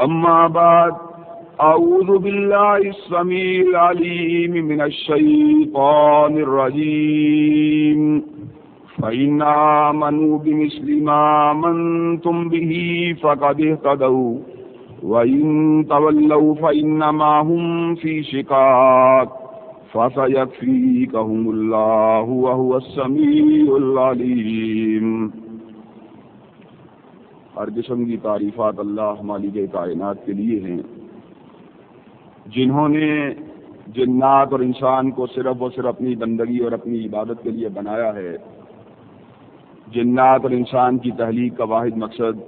أما بعد، أعوذ بالله السميع العليم من الشيطان الرجيم. فإن آمنوا بمثل ما آمنتم به فقد اهتدوا. وإن تولوا فإنما هم في شقاق. فسيكفيكهم الله وهو السميع العليم. ہر قسم کی تعریفات اللہ مالک کائنات کے لیے ہیں۔ جنہوں نے جنات اور انسان کو صرف اور صرف اپنی بندگی اور اپنی عبادت کے لیے بنایا ہے۔ جنات اور انسان کی تحلیق کا واحد مقصد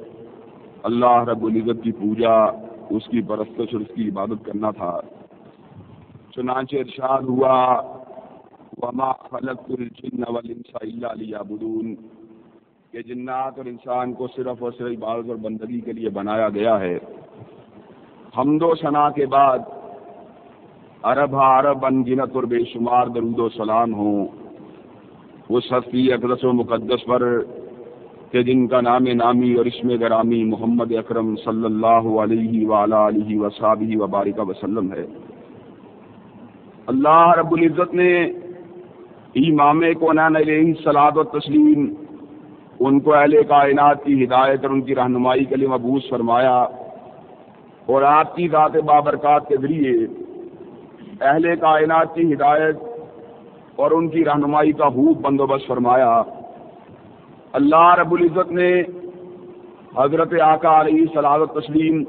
اللہ رب العزت کی پوجا، اس کی پرستش اور اس کی عبادت کرنا تھا۔ چنانچہ ارشاد ہوا، وما خلق الجن والانس الا ليعبدون۔ کہ جنات اور انسان کو صرف اور صرف عبادت اور بندگی کے لیے بنایا گیا ہے۔ حمد و ثنا کے بعد عرب عرب ان گنت اور بے شمار درود و سلام ہوں۔ اس ہستی اقدس و مقدس پر کہ جن کا نام نامی اور اسم گرامی محمد اکرم صلی اللہ علیہ ولا علیہ وصابی وبارک وسلم ہے۔ اللہ رب العزت نے امام کو نان علیہ سلاد و تسلیم ان کو اہل کائنات کی ہدایت اور ان کی رہنمائی کے لیے مبوس فرمایا اور آپ کی ذات بابرکات کے ذریعے اہل کائنات کی ہدایت اور ان کی رہنمائی کا خوب بندوبست فرمایا۔ اللہ رب العزت نے حضرت آقا علیہ صلاح و تسلیم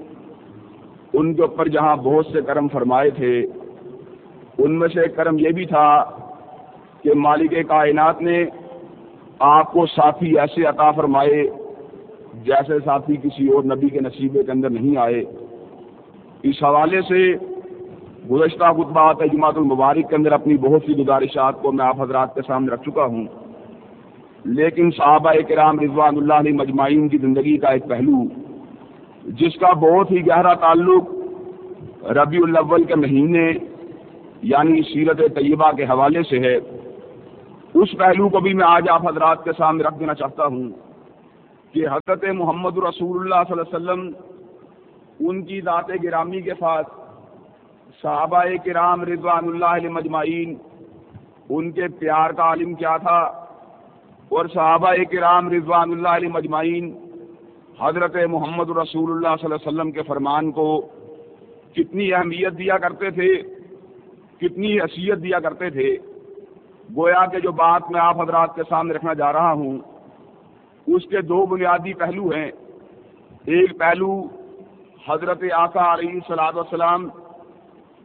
ان کے اوپر جہاں بہت سے کرم فرمائے تھے، ان میں سے کرم یہ بھی تھا کہ مالک کائنات نے آپ کو ساتھی ایسے عطا فرمائے جیسے ساتھی کسی اور نبی کے نصیبے کے اندر نہیں آئے۔ اس حوالے سے گزشتہ خطبات جماعت المبارک کے اندر اپنی بہت سی گزارشات کو میں آپ حضرات کے سامنے رکھ چکا ہوں۔ لیکن صحابہ کرام رضوان اللہ علیہ مجمعین کی زندگی کا ایک پہلو، جس کا بہت ہی گہرا تعلق ربیع الاول کے مہینے یعنی سیرت طیبہ کے حوالے سے ہے۔ اس پہلو کو بھی میں آج آپ حضرات کے سامنے رکھ دینا چاہتا ہوں کہ حضرت محمد رسول اللہ صلی اللہ علیہ وسلم ان کی ذات گرامی کے ساتھ صحابہ کرام رضوان اللہ علیہ مجمعین، ان کے پیار کا عالم کیا تھا اور صحابہ کرام رضوان اللہ علیہ مجمعین حضرت محمد رسول اللہ صلی اللہ علیہ وسلم کے فرمان کو کتنی اہمیت دیا کرتے تھے، کتنی حیثیت دیا کرتے تھے۔ گویا کہ جو بات میں آپ حضرات کے سامنے رکھنا جا رہا ہوں، اس کے دو بنیادی پہلو ہیں۔ ایک پہلو حضرت آقا علیہ صلاح وسلام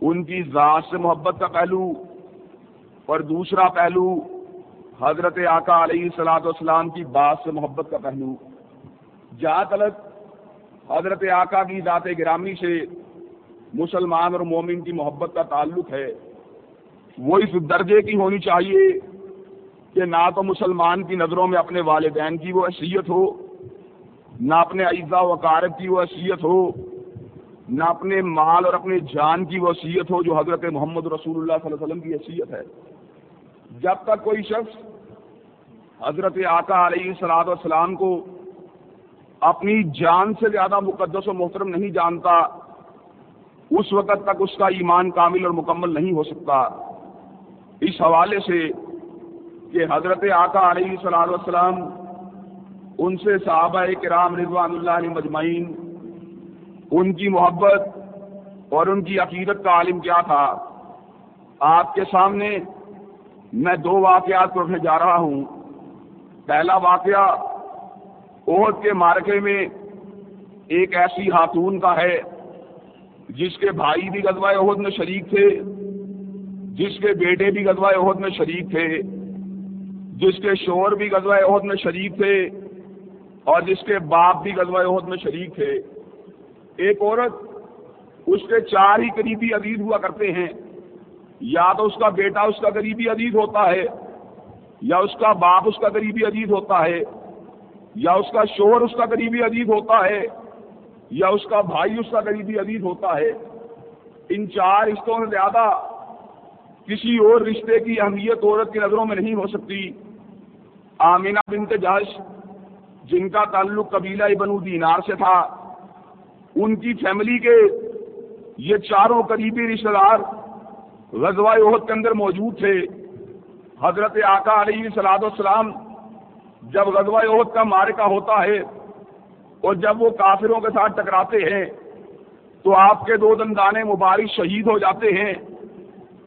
ان کی ذات سے محبت کا پہلو، اور دوسرا پہلو حضرت آقا علیہ صلاح والسلام کی بات سے محبت کا پہلو۔ جہاں تلک حضرت آقا کی ذات گرامی سے مسلمان اور مومن کی محبت کا تعلق ہے وہ اس درجے کی ہونی چاہیے کہ نہ تو مسلمان کی نظروں میں اپنے والدین کی وہ حیثیت ہو، نہ اپنے اعزا و کارب کی وہ حیثیت ہو، نہ اپنے مال اور اپنے جان کی وہ حیثیت ہو جو حضرت محمد رسول اللہ صلی اللہ علیہ وسلم کی حیثیت ہے۔ جب تک کوئی شخص حضرت آقا علیہ صلاح والسلام کو اپنی جان سے زیادہ مقدس و محترم نہیں جانتا، اس وقت تک اس کا ایمان کامل اور مکمل نہیں ہو سکتا۔ اس حوالے سے کہ حضرت آقا علیہ صلاح والسلام، ان سے صحابہ کرام رضوان اللہ علیہ مجمعین، ان کی محبت اور ان کی عقیدت کا عالم کیا تھا، آپ کے سامنے میں دو واقعات رکھنے جا رہا ہوں۔ پہلا واقعہ، عہد کے مارکے میں ایک ایسی خاتون کا ہے، جس کے بھائی بھی غزوہ عہد میں شریک تھے۔ جس کے بیٹے بھی غزوہ عہد میں شریک تھے، جس کے شور بھی غزوہ عہد میں شریک تھے اور جس کے باپ بھی غزوہ عہد میں شریک تھے۔ ایک عورت اس کے چار ہی قریبی عزیز ہوا کرتے ہیں۔ یا تو اس کا بیٹا اس کا قریبی عزیز ہوتا ہے، یا اس کا باپ اس کا قریبی عزیز ہوتا ہے، یا اس کا شوہر اس کا قریبی عزیز ہوتا ہے، یا اس کا بھائی اس کا قریبی عزیز ہوتا ہے۔ ان چار رشتوں سے زیادہ کسی اور رشتے کی اہمیت عورت کی نظروں میں نہیں ہو سکتی۔ آمینہ بنت جش جن کا تعلق قبیلہ بنو دینار سے تھا، ان کی فیملی کے یہ چاروں قریبی رشتے دار غزوہ عہد کے اندر موجود تھے۔ حضرت آقا علیہ سلاد والسلام جب غزوہ عہد کا مارکہ ہوتا ہے اور جب وہ کافروں کے ساتھ ٹکراتے ہیں، تو آپ کے دو دندانے مبارک شہید ہو جاتے ہیں۔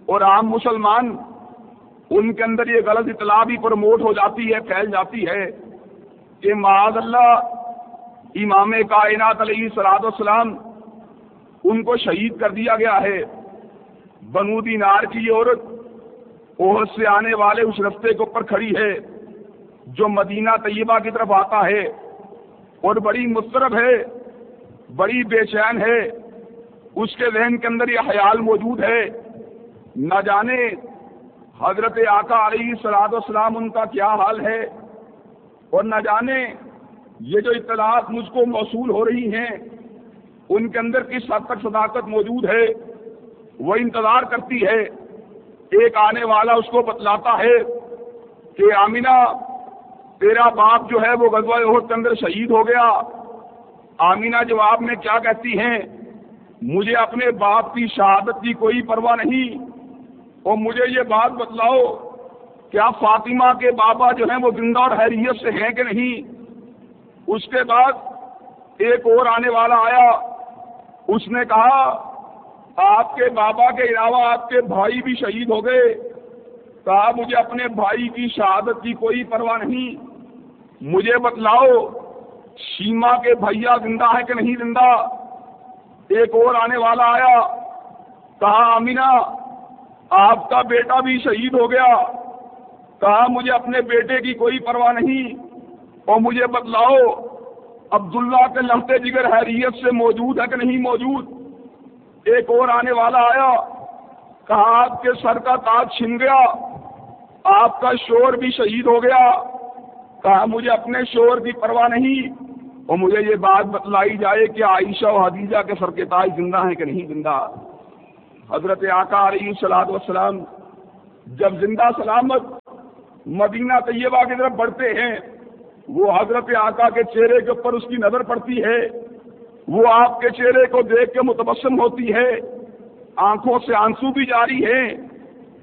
اور عام مسلمان، ان کے اندر یہ غلط اطلاع بھی پروموٹ ہو جاتی ہے، پھیل جاتی ہے کہ معاذ اللہ امام کائنات علیہ سلاد والسلام ان کو شہید کر دیا گیا ہے۔ بنو دینار کی عورت اور سے آنے والے اس رستے کے اوپر کھڑی ہے، جو مدینہ طیبہ کی طرف آتا ہے۔ اور بڑی مسترب ہے، بڑی بے چین ہے۔ اس کے ذہن کے اندر یہ خیال موجود ہے نہ جانے حضرت آقا علیہ سلاد والسلام ان کا کیا حال ہے اور نہ جانے یہ جو اطلاعات مجھ کو موصول ہو رہی ہیں، ان کے اندر کس حد تک صداقت موجود ہے، وہ انتظار کرتی ہے، ایک آنے والا اس کو بتلاتا ہے کہ آمینہ، تیرا باپ جو ہے وہ غزوہ عہد کے اندر شہید ہو گیا۔ آمینہ جواب میں کیا کہتی ہیں، مجھے اپنے باپ کی شہادت کی کوئی پرواہ نہیں۔ اور مجھے یہ بات بتلاؤ، کیا فاطمہ کے بابا جو ہیں وہ زندہ اور حیریت سے ہیں کہ نہیں؟ اس کے بعد ایک اور آنے والا آیا، اس نے کہا، آپ کے بابا کے علاوہ آپ کے بھائی بھی شہید ہو گئے۔ کہا، مجھے اپنے بھائی کی شہادت کی کوئی پرواہ نہیں۔ مجھے بتلاؤ، شیما کے بھیا زندہ ہے کہ نہیں زندہ؟ ایک اور آنے والا آیا، کہا امینا آپ کا بیٹا بھی شہید ہو گیا۔ کہا، مجھے اپنے بیٹے کی کوئی پرواہ نہیں، اور مجھے بتلاؤ، عبداللہ کے لہتے جگر حیریت سے موجود ہے کہ نہیں موجود؟ ایک اور آنے والا آیا، کہا، آپ کے سر کا تاج چھن گیا، آپ کا شور بھی شہید ہو گیا۔ کہا، مجھے اپنے شور کی پرواہ نہیں، اور مجھے یہ بات بتلائی جائے کہ عائشہ و حدیجہ کے سر کے تاج زندہ ہیں کہ نہیں زندہ۔ حضرت آقا علیہ سلاد وسلام جب زندہ سلامت مدینہ طیبہ کی طرف بڑھتے ہیں، وہ حضرت آقا کے چہرے کے اوپر اس کی نظر پڑتی ہے، وہ آپ کے چہرے کو دیکھ کے متبسم ہوتی ہے، آنکھوں سے آنسو بھی جاری ہیں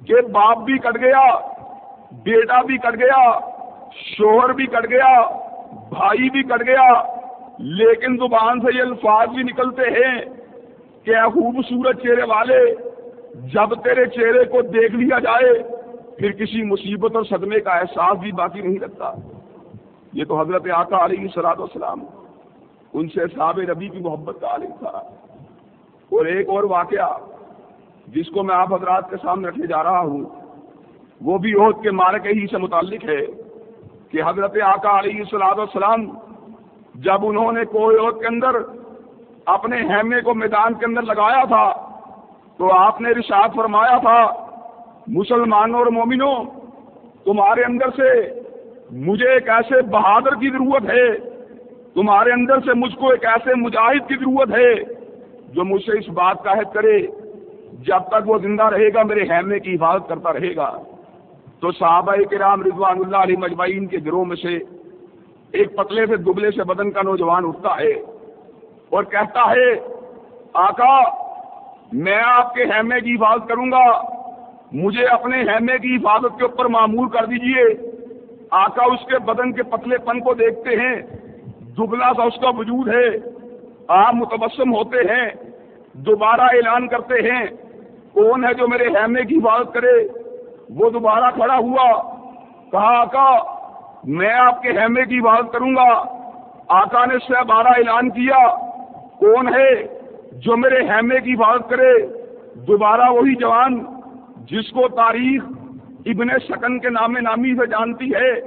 کہ باپ بھی کٹ گیا، بیٹا بھی کٹ گیا، شوہر بھی کٹ گیا، بھائی بھی کٹ گیا، لیکن زبان سے یہ الفاظ بھی نکلتے ہیں کہ خوبصورت چہرے والے، جب تیرے چہرے کو دیکھ لیا جائے، پھر کسی مصیبت اور صدمے کا احساس بھی باقی نہیں رکھتا۔ یہ تو حضرت آقا علیہ سلاد والسلام، ان سے صحاب ربی کی محبت کا عالم تھا۔ اور ایک اور واقعہ جس کو میں آپ حضرات کے سامنے رکھنے جا رہا ہوں، وہ بھی عہد کے مارکے ہی سے متعلق ہے کہ حضرت آقا علیہ السلاد والسلام، جب انہوں نے کویوت کے اندر اپنے ہیمے کو میدان کے اندر لگایا تھا تو آپ نے رشاد فرمایا تھا، مسلمانوں اور مومنوں، تمہارے اندر سے مجھے ایک ایسے بہادر کی ضرورت ہے، تمہارے اندر سے مجھ کو ایک ایسے مجاہد کی ضرورت ہے جو مجھ سے اس بات کا حد کرے، جب تک وہ زندہ رہے گا، میرے ہیمے کی حفاظت کرتا رہے گا۔ تو صحابہ کرام رضوان اللہ علیہ مجمعین کے گروہ میں سے ایک پتلے سے دبلے سے بدن کا نوجوان اٹھتا ہے۔ اور کہتا ہے، آقا، میں آپ کے حیمے کی حفاظت کروں گا۔ مجھے اپنے حیمے کی حفاظت کے اوپر معمول کر دیجیے۔ آقا اس کے بدن کے پتلے پن کو دیکھتے ہیں۔ دبلا سا اس کا وجود ہے۔ آپ متبسم ہوتے ہیں۔ دوبارہ اعلان کرتے ہیں۔ کون ہے جو میرے حیمے کی حفاظت کرے؟ وہ دوبارہ کھڑا ہوا۔ کہا، آقا، میں آپ کے حیمے کی بات کروں گا۔ آقا نے سے بارہ اعلان کیا۔ کون ہے جو میرے حیمے کی بات کرے؟ دوبارہ وہی جوان جس کو تاریخ ابن شکن کے نام نامی سے جانتی ہے،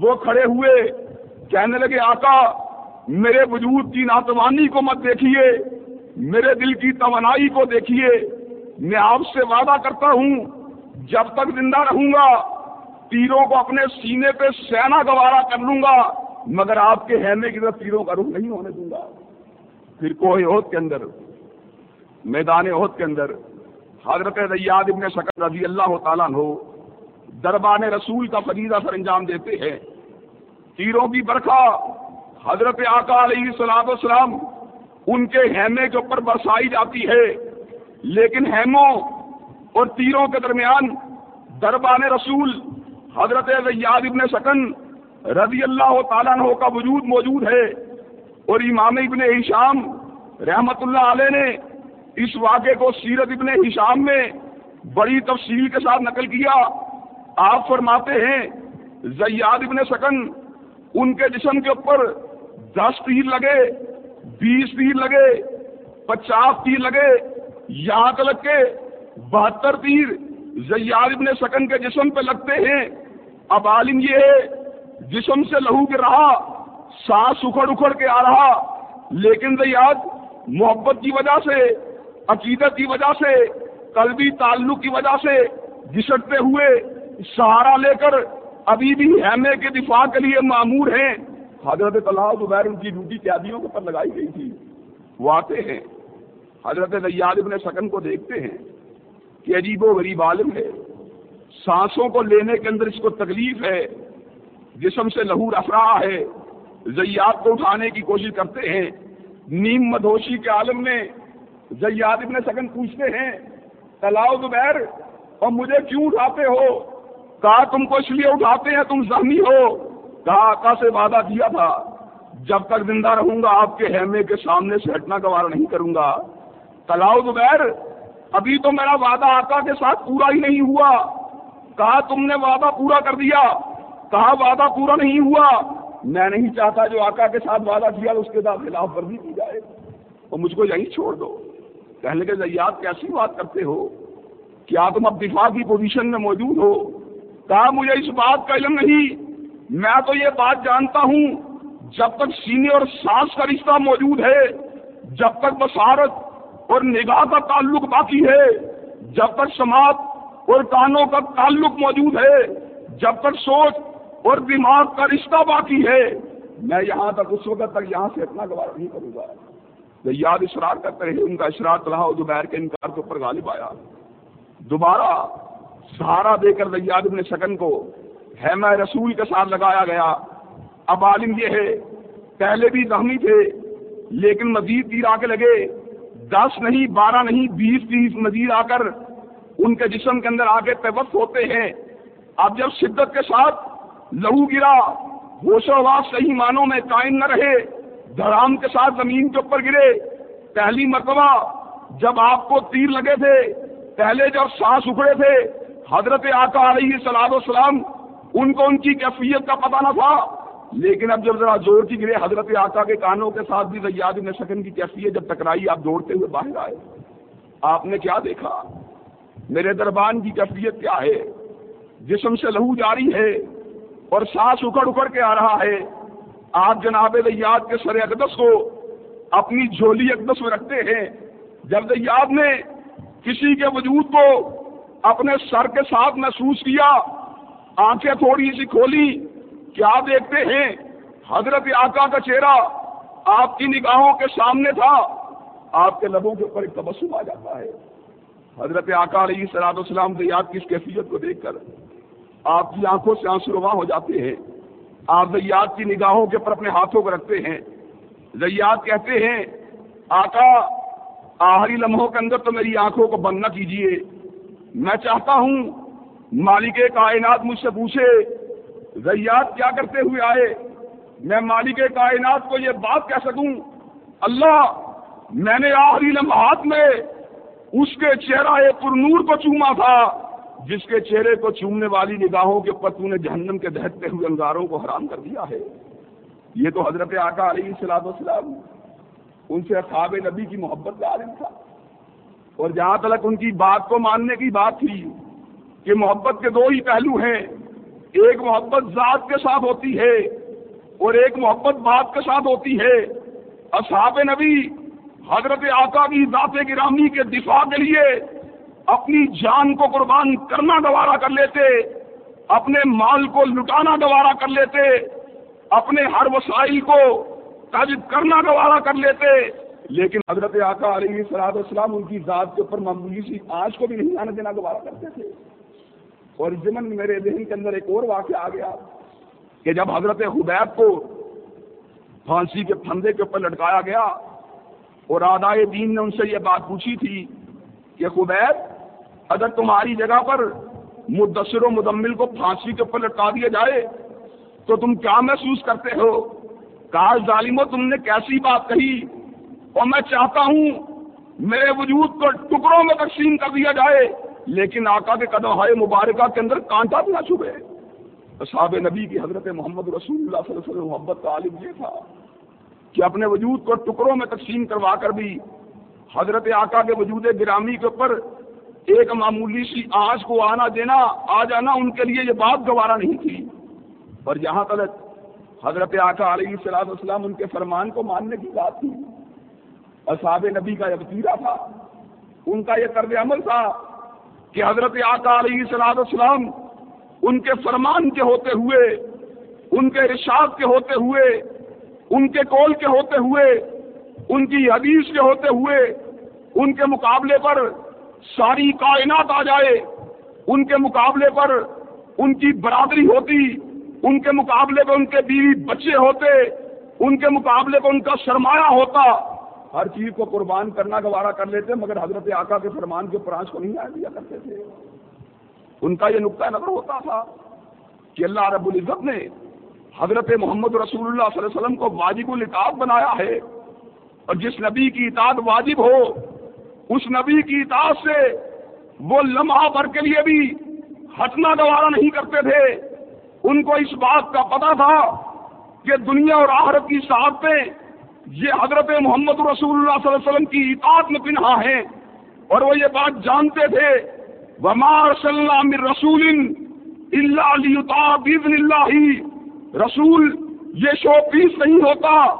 وہ کھڑے ہوئے کہنے لگے، آقا، میرے وجود کی ناتوانی کو مت دیکھیے، میرے دل کی توانائی کو دیکھیے۔ میں آپ سے وعدہ کرتا ہوں، جب تک زندہ رہوں گا، تیروں کو اپنے سینے پہ سینا گوارا کر لوں گا، مگر آپ کے ہیمے کی طرف تیروں کا رخ نہیں ہونے دوں گا۔ پھر کوئی عہد کے اندر، میدان عہد کے اندر، حضرت ریاد ابن شکر رضی اللہ تعالیٰ ہو دربان رسول کا فریضہ سر انجام دیتے ہیں۔ تیروں کی برکھا حضرت آقا علیہ السلام والسلام، ان کے ہیمے کے اوپر برسائی جاتی ہے۔ لیکن ہیموں اور تیروں کے درمیان دربان رسول حضرت زیاد ابن سکن رضی اللہ تعالیٰ عنہ کا وجود موجود ہے۔ اور امام ابن ہشام رحمت اللہ علیہ نے اس واقعے کو سیرت ابن ہشام میں بڑی تفصیل کے ساتھ نقل کیا۔ آپ فرماتے ہیں، زیاد ابن سکن ان کے جسم کے اوپر دس تیر لگے، بیس تیر لگے، پچاس تیر لگے، یہاں تک کے بہتر تیر زیاد ابن سکن کے جسم پہ لگتے ہیں۔ اب عالم یہ ہے، جسم سے لہو گر رہا سانس اکھڑ اکھڑ کے آ رہا۔ لیکن زیاد محبت کی وجہ سے، عقیدت کی وجہ سے، قلبی تعلق کی وجہ سے جسٹتے ہوئے سہارا لے کر ابھی بھی ہیمے کے دفاع کے لیے معمور ہیں۔ حضرت طلحہ زبیر ان کی ڈیوٹی قیدیوں کے پر لگائی گئی تھی۔ وہ آتے ہیں۔ حضرت زیاد ابن سکن کو دیکھتے ہیں کہ عجیب و غریب عالم ہے۔ سانسوں کو لینے کے اندر اس کو تکلیف ہے۔ جسم سے لہو رف ہے۔ زیاد کو اٹھانے کی کوشش کرتے ہیں۔ نیم مدوشی کے عالم میں زیاد ابن سکن پوچھتے ہیں، تلاؤ زبیر، اور مجھے کیوں اٹھاتے ہو؟ کہا، تم کو اس لیے اٹھاتے ہیں، تم زخمی ہو۔ کہا، آقا سے وعدہ کیا تھا، جب تک زندہ رہوں گا، آپ کے ہیمے کے سامنے سے ہٹنا گوارا نہیں کروں گا۔ تلاؤ زبیر، ابھی تو میرا وعدہ آقا کے ساتھ پورا ہی نہیں ہوا۔ کہا، تم نے وعدہ پورا کر دیا۔ کہا، وعدہ پورا نہیں ہوا۔ میں نہیں چاہتا جو آقا کے ساتھ وعدہ کیا اس کے ساتھ خلاف ورزی کی جائے۔ اور مجھ کو یہیں چھوڑ دو۔ کہنے کے ذریعات کیسی بات کرتے ہو؟ کیا تم اب دفاع کی پوزیشن میں موجود ہو؟ کہا، مجھے اس بات کا علم نہیں۔ میں تو یہ بات جانتا ہوں، جب تک سینے اور سانس کا رشتہ موجود ہے، جب تک بصارت اور نگاہ کا تعلق باقی ہے، جب تک سماعت اور کانوں کا تعلق موجود ہے، جب تک سوچ اور دماغ کا رشتہ باقی ہے۔ میں یہاں تک اس وقت تک یہاں سے اتنا گوارا نہیں کروں گا۔ یاد اشرار کرتے رہے، ان کا اشرار طلحہ دوبہر کے انکار کے اوپر غالب آیا۔ دوبارہ سہارا دے کر ریاد ابن سکن کو حیمہ رسول کے ساتھ لگایا گیا۔ اب عالم یہ ہے، پہلے بھی زخمی تھے، لیکن مزید تیر آ کے لگے۔ دس نہیں، بارہ نہیں، بیس، تیس مزید آ کر ان کے جسم کے اندر آگے پیوست ہوتے ہیں۔ اب جب شدت کے ساتھ لہو گرا۔ ہوش و آواز صحیح معنوں میں قائم نہ رہے۔ دھرام کے ساتھ زمین کے اوپر گرے۔ پہلی مرتبہ جب آپ کو تیر لگے تھے، پہلے جب سانس اکھڑے تھے، حضرت آقا علیہ سلاد وسلام ان کو ان کی کیفیت کا پتہ نہ تھا۔ لیکن اب جب ذرا زور کی گرے، حضرت آقا کے کانوں کے ساتھ بھی زیاد ابن سکن کی کیفیت جب ٹکرائی، آپ دوڑتے ہوئے باہر آئے۔ آپ نے کیا دیکھا؟ میرے دربان کی کیفیت کیا ہے؟ جسم سے لہو جاری ہے۔ اور سانس اکڑ اکڑ کے آ رہا ہے۔ آپ جناب زیاد کے سر اقدس کو اپنی جھولی اقدس میں رکھتے ہیں۔ جب زیاد نے کسی کے وجود کو اپنے سر کے ساتھ محسوس کیا، آنکھیں تھوڑی سی کھولی، کیا دیکھتے ہیں؟ حضرت آقا کا چہرہ آپ کی نگاہوں کے سامنے تھا۔ آپ کے لبوں کے اوپر ایک تبسم آ جاتا ہے۔ حضرت آقا علیہ سلاد السلام زیاد کی اس کیفیت کو دیکھ کر آپ کی آنکھوں سے آنسو رواں ہو جاتے ہیں۔ آپ زیاد کی نگاہوں کے اوپر اپنے ہاتھوں کو رکھتے ہیں۔ زیاد کہتے ہیں، آقا آخری لمحوں کے اندر تو میری آنکھوں کو بند نہ کیجیے میں چاہتا ہوں، مالک کائنات مجھ سے پوچھے ریات کیا کرتے ہوئے آئے؟ میں مالک کائنات کو یہ بات کہہ سکوں، اللہ، میں نے آخری لمحات میں اس کے چہرہ پر نور کو چوما تھا۔ جس کے چہرے کو چومنے والی نگاہوں کے اوپر تو نے جہنم کے دہتے ہوئے انگاروں کو حرام کر دیا ہے۔ یہ تو حضرت آقا علیہ السلام وسلام ان سے خواب نبی کی محبت کا عالم تھا۔ اور جہاں تک ان کی بات کو ماننے کی بات تھی کہ محبت کے دو ہی پہلو ہیں، ایک محبت ذات کے ساتھ ہوتی ہے اور ایک محبت بات کے ساتھ ہوتی ہے۔ اصحاب نبی حضرت آقا کی ذات گرامی کے دفاع کے لیے اپنی جان کو قربان کرنا گوارا کر لیتے، اپنے مال کو لٹانا گوارا کر لیتے، اپنے ہر وسائل کو تجد کرنا گوارا کر لیتے۔ لیکن حضرت آقا علیہ صلاح السلام ان کی ذات کے اوپر معمولی سی آج کو بھی نہیں آنے دینا گوارا کرتے تھے۔ اور ضمن میرے ذہن کے اندر ایک اور واقعہ آ گیا کہ جب حضرت حبیب کو پھانسی کے پھندے کے اوپر لٹکایا گیا اور آدائے دین نے ان سے یہ بات پوچھی تھی کہ خبیر اگر تمہاری جگہ پر مدثر و مدمل کو پھانسی کے اوپر لٹکا دیا جائے، تو تم کیا محسوس کرتے ہو؟ کاش ظالمو، تم نے کیسی بات کہی؟ اور میں چاہتا ہوں میرے وجود کو ٹکڑوں میں تقسیم کر دیا جائے، لیکن آقا کے قدم ہائے مبارکہ کے اندر کانٹا بھی نہ چھپے۔ صحاب نبی کی حضرت محمد رسول اللہ صلی اللہ علیہ وسلم محبت کا عالم یہ تھا کہ اپنے وجود کو ٹکڑوں میں تقسیم کروا کر بھی حضرت آقا کے وجود گرامی کے اوپر ایک معمولی سی آج کو آنا دینا، آ جانا، ان کے لیے یہ بات گوارا نہیں تھی۔ اور جہاں تک حضرت آقا علیہ صلاح السلام ان کے فرمان کو ماننے کی بات تھی۔ اصحاب نبی کا یہ وطیرہ تھا۔ ان کا یہ طرز عمل تھا کہ حضرت آقا علیہ صلاح السلام ان کے فرمان کے ہوتے ہوئے، ان کے ارشاد کے ہوتے ہوئے، ان کے کول کے ہوتے ہوئے، ان کی حدیث کے ہوتے ہوئے، ان کے مقابلے پر ساری کائنات آ جائے، ان کے مقابلے پر ان کی برادری ہوتی، ان کے مقابلے پر ان کے بیوی بچے ہوتے، ان کے مقابلے پر ان کا سرمایہ ہوتا۔ ہر چیز کو قربان کرنا گوارا کر لیتے، مگر حضرت آقا کے فرمان کے پرانچ کو نہیں آ دیا کرتے تھے۔ ان کا یہ نقطۂ نظر ہوتا تھا کہ اللہ رب العزت نے حضرت محمد رسول اللہ صلی اللہ علیہ وسلم کو واجب الطاعت بنایا ہے، اور جس نبی کی اطاعت واجب ہو اس نبی کی اطاعت سے وہ لمحہ بھر کے لیے بھی ہٹنا گوارا نہیں کرتے تھے۔ ان کو اس بات کا پتا تھا کہ دنیا اور آخرت کی صحابتیں یہ حضرت محمد رسول اللہ صلی اللہ علیہ وسلم کی اطاعت میں پنہا ہیں اور وہ یہ بات جانتے تھے۔ ومار صلی اللہ رسول اللہ علی اللہ رسول، یہ شو پیس نہیں ہوتا۔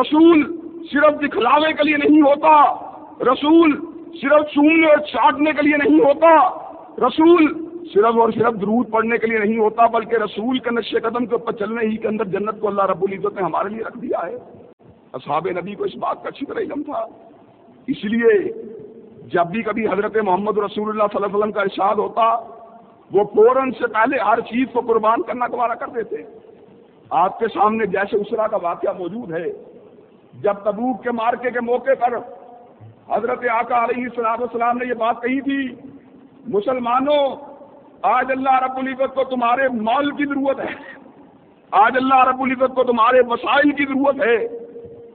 رسول صرف دکھلاوے کے لیے نہیں ہوتا۔ رسول صرف چومنے اور چاٹنے کے لیے نہیں ہوتا۔ رسول صرف اور صرف درود پڑھنے کے لیے نہیں ہوتا، بلکہ رسول کے نقش قدم کے اوپر چلنے ہی کے اندر جنت کو اللہ رب العزت نے ہمارے لیے رکھ دیا ہے۔ اصحاب نبی کو اس بات کا اچھی طرح علم تھا۔ اس لیے جب بھی کبھی حضرت محمد رسول اللہ صلی اللہ علیہ وسلم کا ارشاد ہوتا، وہ فوراً سے پہلے ہر چیز کو قربان کرنا گوارا کر دیتے۔ آپ کے سامنے جیسے اسرا کا واقعہ موجود ہے۔ جب تبوک کے مارکے کے موقع پر حضرت آقا علیہ السلام السلام نے یہ بات کہی تھی، مسلمانوں، آج اللہ رب العزت کو تمہارے مال کی ضرورت ہے۔ آج اللہ رب العزت کو تمہارے وسائل کی ضرورت ہے۔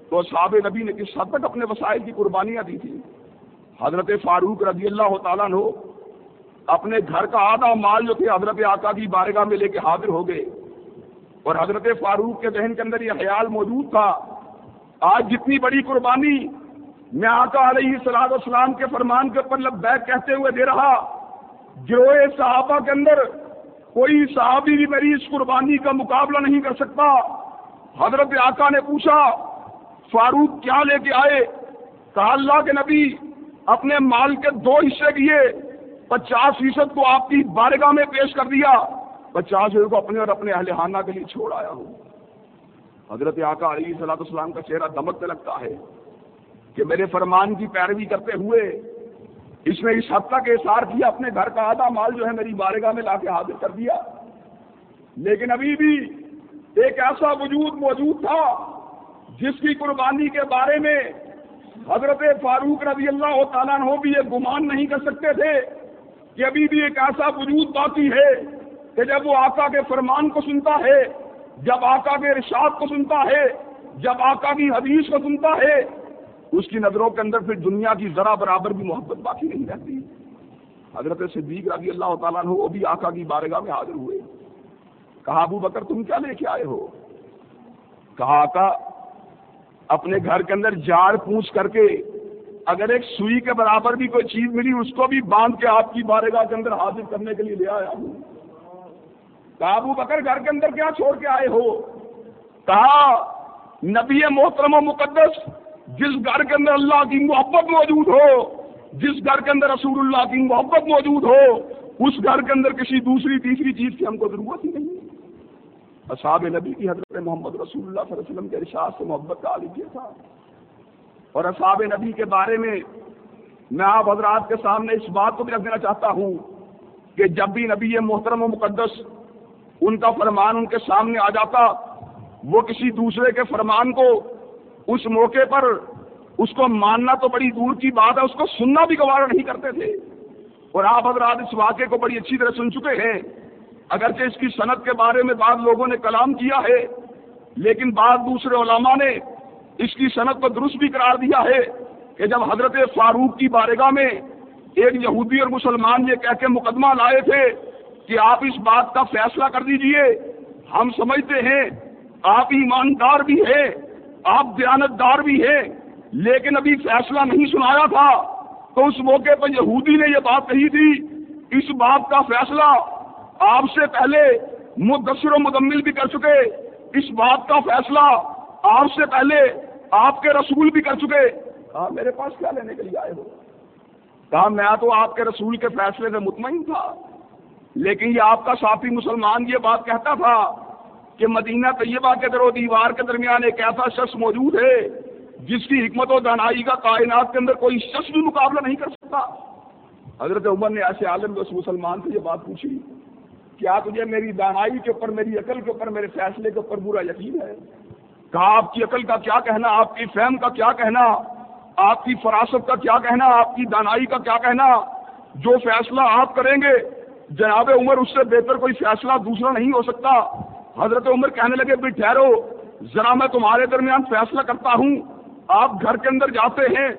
تو صحاب نبی نے کس حد تک اپنے وسائل کی قربانیاں دی تھی؟ حضرت فاروق رضی اللہ تعالیٰ ہو اپنے گھر کا آدھا مال جو تھے، حضرت آقا کی بارگاہ میں لے کے حاضر ہو گئے۔ اور حضرت فاروق کے ذہن کے اندر یہ خیال موجود تھا، آج جتنی بڑی قربانی میں آقا علیہ صلاح السلام کے فرمان کے اوپر لبیک کہتے ہوئے دے رہا، گروہ صحابہ کے اندر کوئی صحابی بھی میری اس قربانی کا مقابلہ نہیں کر سکتا۔ حضرت آقا نے پوچھا، فاروق کیا لے کے آئے؟ کہا، اللہ کے نبی اپنے مال کے دو حصے کیے، پچاس فیصد کو آپ کی بارگاہ میں پیش کر دیا۔ پچاس فیصد کو اپنے اور اپنے اہل خانہ کے لیے چھوڑ آیا ہوں۔ حضرت آقا علیہ صلاح السلام کا چہرہ دمکنے لگتا ہے۔ کہ میرے فرمان کی پیروی کرتے ہوئے اس نے اس حد تک احسار کیا، اپنے گھر کا آدھا مال جو ہے میری بارگاہ میں لا کے حاضر کر دیا۔ لیکن ابھی بھی ایک ایسا وجود موجود تھا جس کی قربانی کے بارے میں حضرت فاروق رضی اللہ تعالیٰ ہو بھی یہ گمان نہیں کر سکتے تھے کہ ابھی بھی ایک ایسا وجود باقی ہے کہ جب وہ آقا کے فرمان کو سنتا ہے، جب آقا کے ارشاد کو سنتا ہے، جب آقا کی حدیث کو سنتا ہے اس کی نظروں کے اندر پھر دنیا کی ذرا برابر بھی محبت باقی نہیں رہتی۔ حضرت صدیق رضی اللہ تعالیٰ وہ بھی آقا کی بارگاہ میں حاضر ہوئے۔ کہا، ابو بکر، تم کیا لے کے آئے ہو؟ کہا، آقا، اپنے گھر کے اندر جار پوچھ کر کے اگر ایک سوئی کے برابر بھی کوئی چیز ملی، اس کو بھی باندھ کے آپ کی بارگاہ کے اندر حاضر کرنے کے لیے لے آیا ہوں۔ کہا، ابو بکر، گھر کے اندر کیا چھوڑ کے آئے ہو؟ کہا، نبی محترم و مقدس جس گھر کے اندر اللہ کی محبت موجود ہو، جس گھر کے اندر رسول اللہ کی محبت موجود ہو، اس گھر کے اندر کسی دوسری، تیسری چیز کی ہم کو ضرورت ہی نہیں۔ اصحاب نبی کی حضرت محمد رسول اللہ صلی اللہ علیہ وسلم کے ارشاد سے محبت کا عالم کیا تھا۔ اور اصحاب نبی کے بارے میں میں آپ حضرات کے سامنے اس بات کو بھی رکھ دینا چاہتا ہوں کہ جب بھی نبی محترم و مقدس ان کا فرمان ان کے سامنے آ جاتا، وہ کسی دوسرے کے فرمان کو اس موقع پر اس کو ماننا تو بڑی دور کی بات ہے، اس کو سننا بھی گوارا نہیں کرتے تھے۔ اور آپ حضرات اس واقعے کو بڑی اچھی طرح سن چکے ہیں۔ اگرچہ اس کی صنعت کے بارے میں بعض لوگوں نے کلام کیا ہے، لیکن بعض دوسرے علماء نے اس کی صنعت کو درست بھی قرار دیا ہے کہ جب حضرت فاروق کی بارگاہ میں ایک یہودی اور مسلمان یہ کہہ کے مقدمہ لائے تھے کہ آپ اس بات کا فیصلہ کر دیجیے، ہم سمجھتے ہیں آپ ایماندار بھی ہیں۔ آپ دیانتدار بھی ہیں، لیکن ابھی فیصلہ نہیں سنایا تھا۔ تو اس موقع پر یہودی نے یہ بات کہی تھی، اس بات کا فیصلہ آپ سے پہلے مدثر و مدمل بھی کر چکے۔ اس بات کا فیصلہ آپ سے پہلے آپ کے رسول بھی کر چکے۔ کہا، میرے پاس کیا لینے کے لیے آئے ہو؟ کہا، میں تو آپ کے رسول کے فیصلے سے مطمئن تھا، لیکن یہ آپ کا ساتھی مسلمان یہ بات کہتا تھا۔ کہ مدینہ طیبہ کے در و دیوار کے درمیان ایک ایسا شخص موجود ہے جس کی حکمت و دانائی کا کائنات کے اندر کوئی شخص بھی مقابلہ نہیں کر سکتا۔ حضرت عمر نے ایسے عالم کو اس مسلمان سے یہ بات پوچھی کیا تجھے میری دانائی کے اوپر، میری عقل کے اوپر، میرے فیصلے کے اوپر برا یقین ہے؟ کہا، آپ کی عقل کا کیا کہنا؟ آپ کی فہم کا کیا کہنا؟ آپ کی فراست کا کیا کہنا؟ آپ کی دانائی کا کیا کہنا؟ جو فیصلہ آپ کریں گے، جناب عمر، اس سے بہتر کوئی فیصلہ دوسرا نہیں ہو سکتا۔ حضرت عمر کہنے لگے، بھی ٹھہرو، ذرا میں تمہارے درمیان فیصلہ کرتا ہوں۔ آپ گھر کے اندر جاتے ہیں،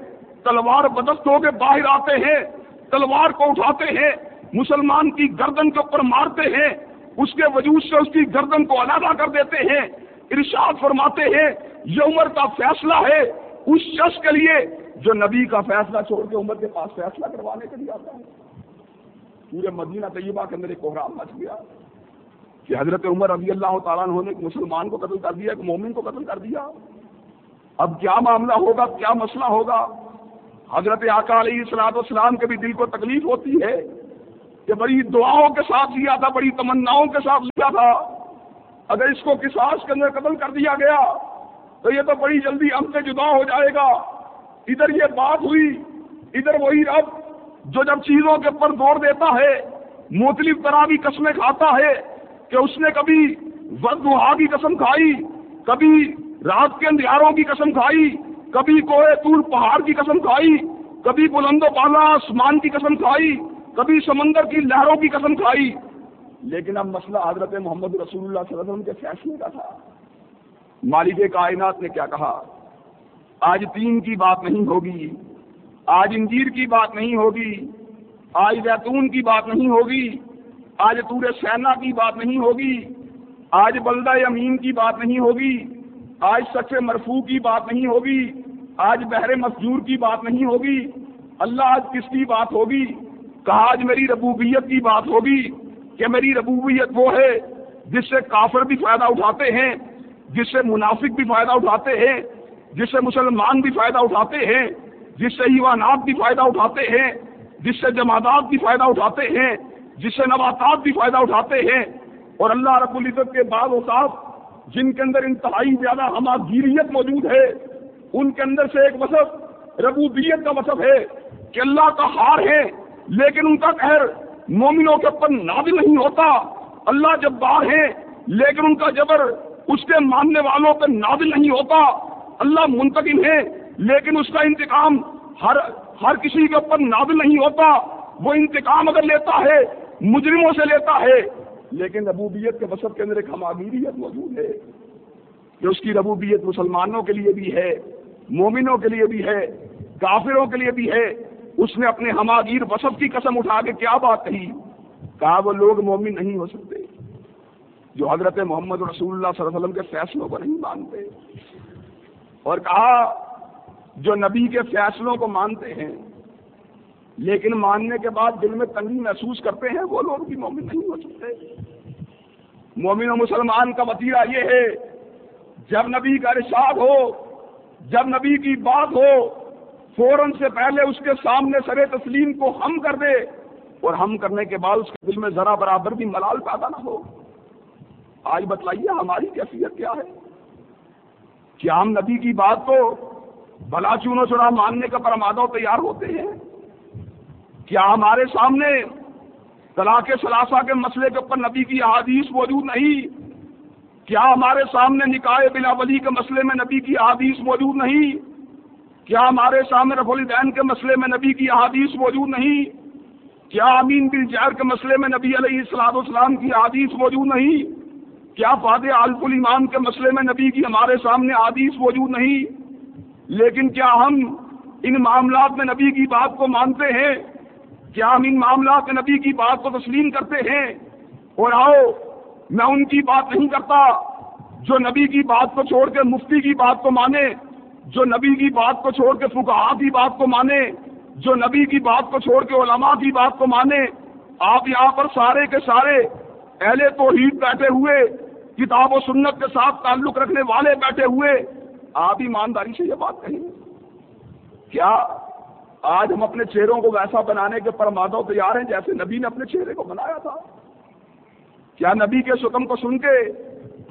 تلوار بدست ہو کے باہر آتے ہیں، تلوار کو اٹھاتے ہیں، مسلمان کی گردن کے اوپر مارتے ہیں، اس کے وجود سے اس کی گردن کو علیحدہ کر دیتے ہیں، ارشاد فرماتے ہیں، یہ عمر کا فیصلہ ہے، اس شخص کے لیے جو نبی کا فیصلہ چھوڑ کے عمر کے پاس فیصلہ کروانے کے لیے آتا ہے۔ پورے مدینہ طیبہ کے اندر ایک کوحرام مچ گیا۔ کہ حضرت عمر رضی اللہ تعالیٰ نے ایک مسلمان کو قتل کر دیا، ایک مومن کو قتل کر دیا۔ اب کیا معاملہ ہوگا؟ کیا مسئلہ ہوگا؟ حضرت آقا علیہ السلاط والسلام کے بھی دل کو تکلیف ہوتی ہے کہ بڑی دعاؤں کے ساتھ لیا تھا، بڑی تمناؤں کے ساتھ لیا تھا۔ اگر اس کو کساس کے اندر قتل کر دیا گیا تو یہ تو بڑی جلدی ہم سے جدا ہو جائے گا۔ ادھر یہ بات ہوئی، ادھر وہی رب جو جب چیزوں کے اوپر زور دیتا ہے، مختلف طرح کی قسمیں کھاتا ہے کہ اس نے کبھی وضحا کی قسم کھائی، کبھی رات کے اندھیاروں کی قسم کھائی، کبھی کوہ طور پہاڑ کی قسم کھائی، کبھی بلند و بالا آسمان کی قسم کھائی، کبھی سمندر کی لہروں کی قسم کھائی۔ لیکن اب مسئلہ حضرت محمد رسول اللہ صلی اللہ علیہ وسلم کے فیصلے کا تھا۔ مالک کائنات نے کیا کہا؟ آج تین کی بات نہیں ہوگی، آج انجیر کی بات نہیں ہوگی، آج زیتون کی بات نہیں ہوگی آج تور سینا کی بات نہیں ہوگی، آج بلدہ امین کی بات نہیں ہوگی، آج سچ مرفو کی بات نہیں ہوگی، آج بحر مسجور کی بات نہیں ہوگی۔ اللہ آج کس کی بات ہوگی؟ کہا آج میری ربوبیت کی بات ہوگی کہ میری ربوبیت وہ ہے جس سے کافر بھی فائدہ اٹھاتے ہیں، جس سے منافق بھی فائدہ اٹھاتے ہیں، جس سے مسلمان بھی فائدہ اٹھاتے ہیں، جس سے ایوانات بھی فائدہ اٹھاتے ہیں، جس سے جماعت بھی فائدہ اٹھاتے ہیں۔ جس سے نباتات بھی فائدہ اٹھاتے ہیں اور اللہ رب العزت کے بعد اوقات جن کے اندر انتہائی زیادہ ہماگیریت موجود ہے، ان کے اندر سے ایک وصف ربوبیت کا وصف ہے کہ اللہ کا ہار ہے، لیکن ان کا قہر مومنوں کے اوپر نازل نہیں ہوتا۔ اللہ جب بار ہے لیکن ان کا جبر اس کے ماننے والوں پہ نازل نہیں ہوتا۔ اللہ منتقم ہے لیکن اس کا انتقام ہر ہر کسی کے اوپر نازل نہیں ہوتا۔ وہ انتقام اگر لیتا ہے مجرموں سے لیتا ہے۔ لیکن ربوبیت کے وسط کے اندر ایک ہماگیریت موجود ہے کہ اس کی ربوبیت مسلمانوں کے لیے بھی ہے، مومنوں کے لیے بھی ہے، کافروں کے لیے بھی ہے۔ اس نے اپنے ہماگیر وسط کی قسم اٹھا کے کیا بات کہی؟ کہا، وہ لوگ مومن نہیں ہو سکتے، جو حضرت محمد رسول اللہ صلی اللہ علیہ وسلم کے فیصلوں کو نہیں مانتے۔ اور کہا، جو نبی کے فیصلوں کو مانتے ہیں لیکن ماننے کے بعد دل میں تنگی محسوس کرتے ہیں وہ لوگ بھی مومن نہیں ہو سکتے۔ مومن و مسلمان کا وطیرہ یہ ہے، جب نبی کا رشاد ہو، جب نبی کی بات ہو، فوراً سے پہلے اس کے سامنے سر تسلیم کو ہم کر دے اور ہم کرنے کے بعد اس کے دل میں ذرا برابر بھی ملال پیدا نہ ہو۔ آج بتلائیے ہماری کیفیت کیا ہے؟ کیا ہم نبی کی بات کو بلا چونو چڑا ماننے کا پرمادہ تیار ہوتے ہیں؟ کیا ہمارے سامنے طلاق ثلاثہ کے مسئلے کے اوپر نبی کی احادیث موجود نہیں؟ کیا ہمارے سامنے نکاح بلا ولی کے مسئلے میں نبی کی احادیث موجود نہیں؟ کیا ہمارے سامنے رف الدین کے مسئلے میں نبی کی احادیث موجود نہیں؟ کیا امین بل جیر کے مسئلے میں نبی علیہ السلام والسلام کی احادیث موجود نہیں؟ کیا فاتح عالف المان کے مسئلے میں نبی کی ہمارے سامنے حادیث موجود نہیں؟ لیکن کیا ہم ان معاملات میں نبی کی بات کو مانتے ہیں؟ کیا ہم ان معاملات میں نبی کی بات کو تسلیم کرتے ہیں؟ اور آؤ، میں ان کی بات نہیں کرتا جو نبی کی بات کو چھوڑ کے مفتی کی بات کو مانے، جو نبی کی بات کو چھوڑ کے فکا کی بات کو مانے، جو نبی کی بات کو چھوڑ کے علماء کی بات کو مانے۔ آپ یہاں پر سارے کے سارے اہل توحید بیٹھے ہوئے، کتاب و سنت کے ساتھ تعلق رکھنے والے بیٹھے ہوئے، آپ ایمانداری سے یہ بات کہیں کیا آج ہم اپنے چہروں کو ویسا بنانے کے پرمادوں تیار ہیں جیسے نبی نے اپنے چہرے کو بنایا تھا۔ کیا نبی کے سکم کو سن کے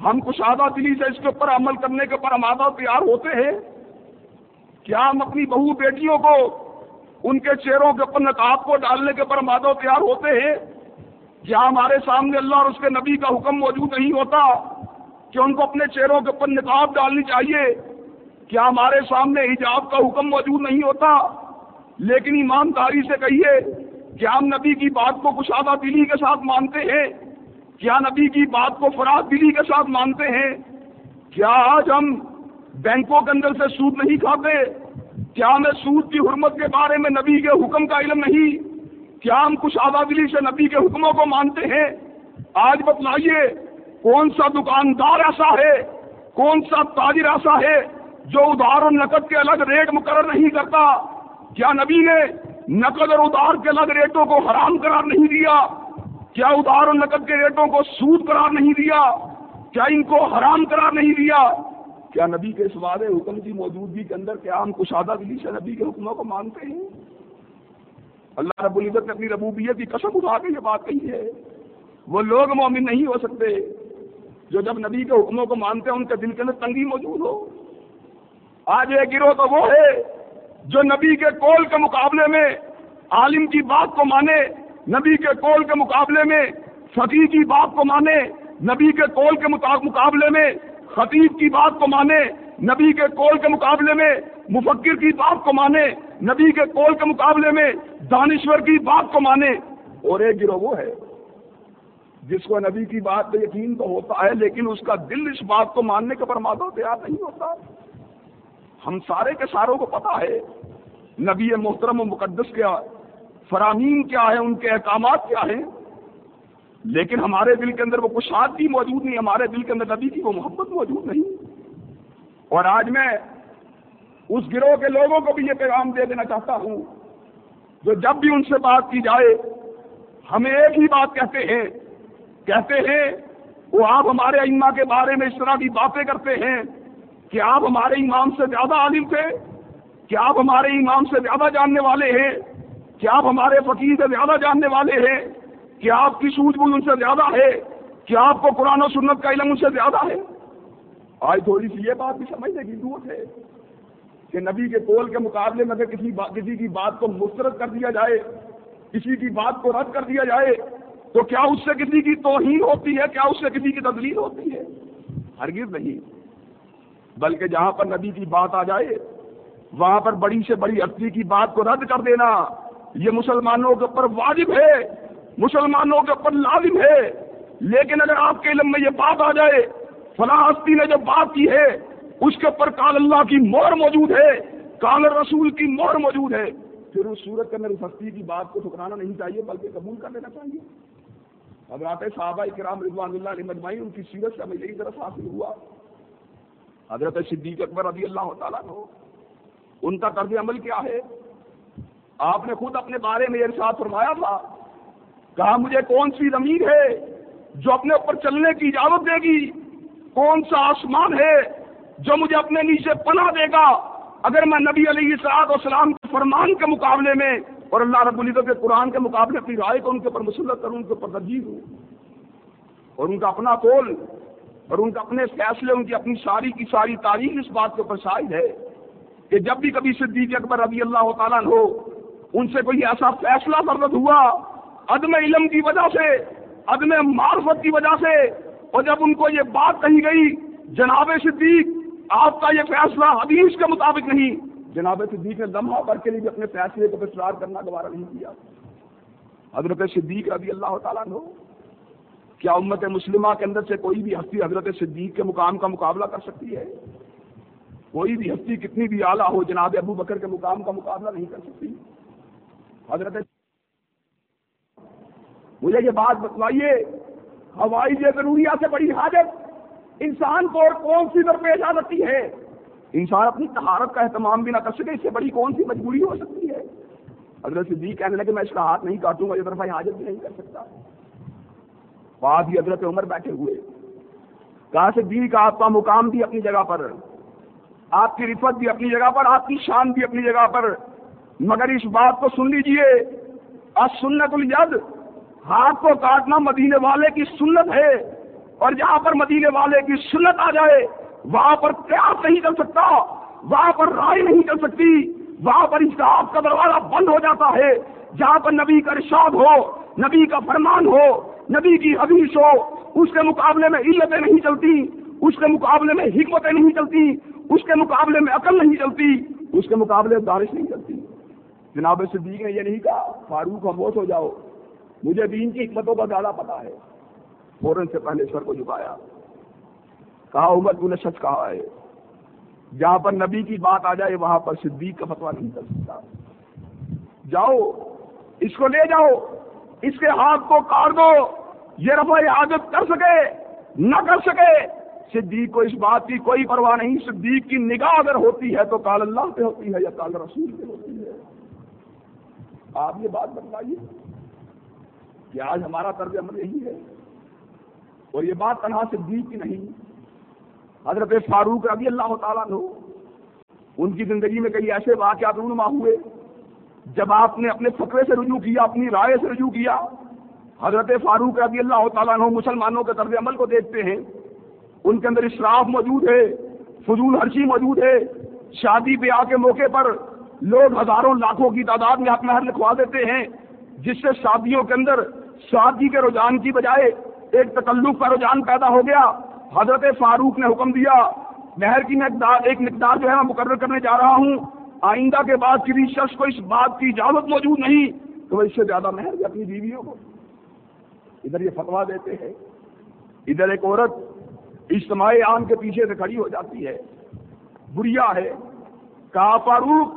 ہم کشادہ دلی سے اس کے اوپر عمل کرنے کے پر امادہ تیار ہوتے ہیں؟ کیا ہم اپنی بہو بیٹیوں کو ان کے چہروں کے اوپر نقاب کو ڈالنے کے پر امادہ تیار ہوتے ہیں؟ کیا ہمارے سامنے اللہ اور اس کے نبی کا حکم موجود نہیں ہوتا کہ ان کو اپنے چہروں کے اوپر نقاب ڈالنی چاہیے، کیا ہمارے سامنے حجاب کا حکم موجود نہیں ہوتا؟ لیکن ایمانداری سے کہیے کیا ہم نبی کی بات کو کشادہ دلی کے ساتھ مانتے ہیں، کیا نبی کی بات کو فراد دلی کے ساتھ مانتے ہیں؟ کیا آج ہم بینکوں کے اندر سے سود نہیں کھاتے؟ کیا ہمیں سود کی حرمت کے بارے میں نبی کے حکم کا علم نہیں؟ کیا ہم کچھ دلی سے نبی کے حکموں کو مانتے ہیں؟ آج بتلائیے، کون سا دکاندار ایسا ہے؟ کون سا تاجر ایسا ہے جو ادھار اور نقد کے الگ ریٹ مقرر نہیں کرتا؟ کیا نبی نے نقد اور ادھار کے الگ ریٹوں کو حرام قرار نہیں دیا؟ کیا ادھار و نقد کے ریٹوں کو سود قرار نہیں دیا؟ کیا ان کو حرام قرار نہیں دیا؟ کیا نبی کے اس وعدے حکم کی موجودگی کے اندر کیا ہم کشادہ دلی سے نبی کے حکموں کو مانتے ہیں؟ اللہ رب العزت نے اپنی ربوبیت کی قسم اٹھا کے یہ بات کہی ہے۔ وہ لوگ مومن نہیں ہو سکتے جو جب نبی کے حکموں کو مانتے ہیں، ان کے دل کے اندر تنگی موجود ہو۔ آج یہ گروہ تو وہ ہے جو نبی کے کول کے مقابلے میں عالم کی بات کو مانے، نبی کے کول کے مقابلے میں فقیر کی بات کو مانے، نبی کے کول کے مقابلے میں خطیب کی بات کو مانے، نبی کے کول کے مقابلے میں مفکر کی بات کو مانے، نبی کے کول کے مقابلے میں دانشور کی بات کو مانے۔ اور ایک گروہ وہ ہے جس کو نبی کی بات پہ یقین تو ہوتا ہے، لیکن اس کا دل اس بات کو ماننے کا پرمادہ تیار نہیں ہوتا۔ ہم سارے کے ساروں کو پتا ہے۔ نبی محترم و مقدس کیا، فرامین کیا ہے ان کے احکامات کیا ہیں؟ لیکن ہمارے دل کے اندر وہ کشاد بھی موجود نہیں، ہمارے دل کے اندر نبی کی وہ محبت موجود نہیں۔ اور آج میں اس گروہ کے لوگوں کو بھی یہ پیغام دے دینا چاہتا ہوں، جو جب بھی ان سے بات کی جائے ہمیں ایک ہی بات کہتے ہیں۔ کہتے ہیں، وہ آپ ہمارے اما کے بارے میں اس طرح کی باتیں کرتے ہیں کہ آپ ہمارے امام سے زیادہ عالم تھے، کہ آپ ہمارے امام سے زیادہ جاننے والے ہیں کیا آپ ہمارے فقیر سے زیادہ جاننے والے ہیں کیا آپ کی سوجھ بوجھ ان سے زیادہ ہے کیا آپ کو قرآن و سنت کا علم ان سے زیادہ ہے۔ آج تھوڑی سی یہ بات بھی سمجھنے کی ضرورت ہے کہ نبی کے قول کے مقابلے میں اگر کسی کسی کی بات کو مسترد کر دیا جائے، کسی کی بات کو رد کر دیا جائے، تو کیا اس سے کسی کی توہین ہوتی ہے، کیا اس سے کسی کی تدلیل ہوتی ہے؟ ہرگز نہیں۔ بلکہ جہاں پر نبی کی بات آ جائے، وہاں پر بڑی سے بڑی ہستی کی بات کو رد کر دینا، یہ مسلمانوں کے اوپر واجب ہے، مسلمانوں کے اوپر لازم ہے۔ لیکن اگر آپ کے علم میں یہ بات آ جائے، فلاں ہستی نے جو بات کی ہے، اس کے اوپر کال اللہ کی مور موجود ہے کال رسول کی مور موجود ہے، پھر اس صورت کے اندر اس ہستی کی بات کو ٹھکرانا نہیں چاہیے، بلکہ قبول کر لینا چاہیے۔ حضرات صحابہ کرام رضوان اللہ علیہ مجمعی ان کی سیرت سے ہمیں یہی طرف حاصل ہوا۔ حضرت صدیق اکبر رضی اللہ تعالیٰ کو ان کا طرز عمل کیا ہے؟ آپ نے خود اپنے بارے میں ارشاد فرمایا تھا، کہا مجھے کون سی زمین ہے جو اپنے اوپر چلنے کی اجازت دے گی؟ کون سا آسمان ہے جو مجھے اپنے نیچے پناہ دے گا؟ اگر میں نبی علیہ سعد وسلام کے فرمان کے مقابلے میں اور اللہ رب العزت کے قرآن کے مقابلے اپنی رائے کو ان کے اوپر مسلط کروں، ان کے اوپر ترجیح ہوں اور ان کا اپنا قول اور ان کا اپنے فیصلے، ان کی اپنی ساری کی ساری تاریخ اس بات کے اوپر شاہد ہے کہ جب بھی کبھی صدیق اکبر رضی اللہ تعالیٰ ہو ان سے کوئی ایسا فیصلہ سرد ہوا عدم علم کی وجہ سے، عدم معرفت کی وجہ سے، اور جب ان کو یہ بات کہی گئی، جناب صدیق، آپ کا یہ فیصلہ حدیث کے مطابق نہیں۔ جناب صدیق نے لمحہ پر کے لیے بھی اپنے فیصلے کو پسرار کرنا دوبارہ نہیں کیا۔ حضرت صدیق رضی اللہ تعالیٰ نے کیا امت مسلمہ کے اندر سے کوئی بھی ہستی حضرت صدیق کے مقام کا مقابلہ کر سکتی ہے؟ کوئی بھی ہستی کتنی بھی اعلیٰ ہو، جناب ابو بکر کے مقام کا مقابلہ نہیں کر سکتی۔ حضرت مجھے یہ بات بتلائیے ہوائی ضروریات سے بڑی حاجت انسان کو اور کون سی درپیش آ سکتی ہے؟ انسان اپنی تہارت کا اہتمام بھی نہ کر سکے، اس سے بڑی کون سی مجبوری ہو سکتی ہے؟ حضرت صدیق کہنے لگے، میں اس کا ہاتھ نہیں کاٹوں گا، یہ طرف حاجت بھی نہیں کر سکتا۔ بعد ہی حضرت عمر بیٹھے ہوئے۔ کہا، صدیق آپ کا مقام بھی اپنی جگہ پر۔ آپ کی رفت بھی اپنی جگہ پر، آپ کی شان بھی اپنی جگہ پر۔ مگر اس بات کو سن لیجیے سنت الید ہاتھ کو کاٹنا مدینے والے کی سنت ہے۔ اور جہاں پر مدینے والے کی سنت آ جائے، وہاں پر قیاس نہیں چل سکتا، وہاں پر رائے نہیں چل سکتی۔ وہاں پر انصاف کا دروازہ بند ہو جاتا ہے۔ جہاں پر نبی کا ارشاد ہو، نبی کا فرمان ہو نبی کی حدیث ہو اس کے مقابلے میں علتیں نہیں چلتی، اس کے مقابلے میں حکمتیں نہیں چلتی، اس کے مقابلے میں عقل نہیں چلتی، اس کے مقابلے میں بارش نہیں چلتی۔ جناب صدیق نے یہ نہیں کہا، فاروق خاموش ہو جاؤ۔ مجھے دین کی حکمتوں کا زیادہ پتا ہے۔ فوراً سے پہلے سر کو جھکایا۔ کہا، عمر تو نے سچ کہا ہے۔ جہاں پر نبی کی بات آ جائے، وہاں پر صدیق کا فتوا نہیں کر سکتا۔ جاؤ، اس کو لے جاؤ، اس کے ہاتھ کو کاٹ دو۔ یہ رفع عادت کر سکے، نہ کر سکے۔ صدیق کو اس بات کی کوئی پرواہ نہیں، صدیق کی نگاہ اگر ہوتی ہے تو کال اللہ پہ ہوتی ہے یا کال رسول پہ ہوتی ہے۔ آپ یہ بات بتلائیے کہ آج ہمارا طرز عمل یہی ہے۔ اور یہ بات تنہا صدیق کی نہیں۔ حضرت فاروق رضی اللہ تعالیٰ نے ان کی زندگی میں کئی ایسے واقعات رونما ہوئے۔ جب آپ نے اپنے فقرے سے رجوع کیا، اپنی رائے سے رجوع کیا حضرت فاروق رضی اللہ تعالیٰ عنہ مسلمانوں کے طرز عمل کو دیکھتے ہیں۔ ان کے اندر اشراف موجود ہے، فضول ہرشی موجود ہے۔ شادی بیاہ کے موقع پر لوگ ہزاروں لاکھوں کی تعداد میں حق مہر لکھوا دیتے ہیں، جس سے شادیوں کے اندر شادی کے رجحان کی بجائے ایک تکلف کا رجحان پیدا ہو گیا۔ حضرت فاروق نے حکم دیا، مہر کی مقدار، ایک مقدار جو ہے میں مقرر کرنے جا رہا ہوں۔ آئندہ کے بعد کسی شخص کو اس بات کی اجازت موجود نہیں تو وہ اس سے زیادہ مہر بھی اپنی بیویوں کو ادھر یہ فتوا دیتے ہیں، ادھر ایک عورت اجتماعی عام کے پیچھے سے کھڑی ہو جاتی ہے، بڑھیا ہے، کہا، فاروق،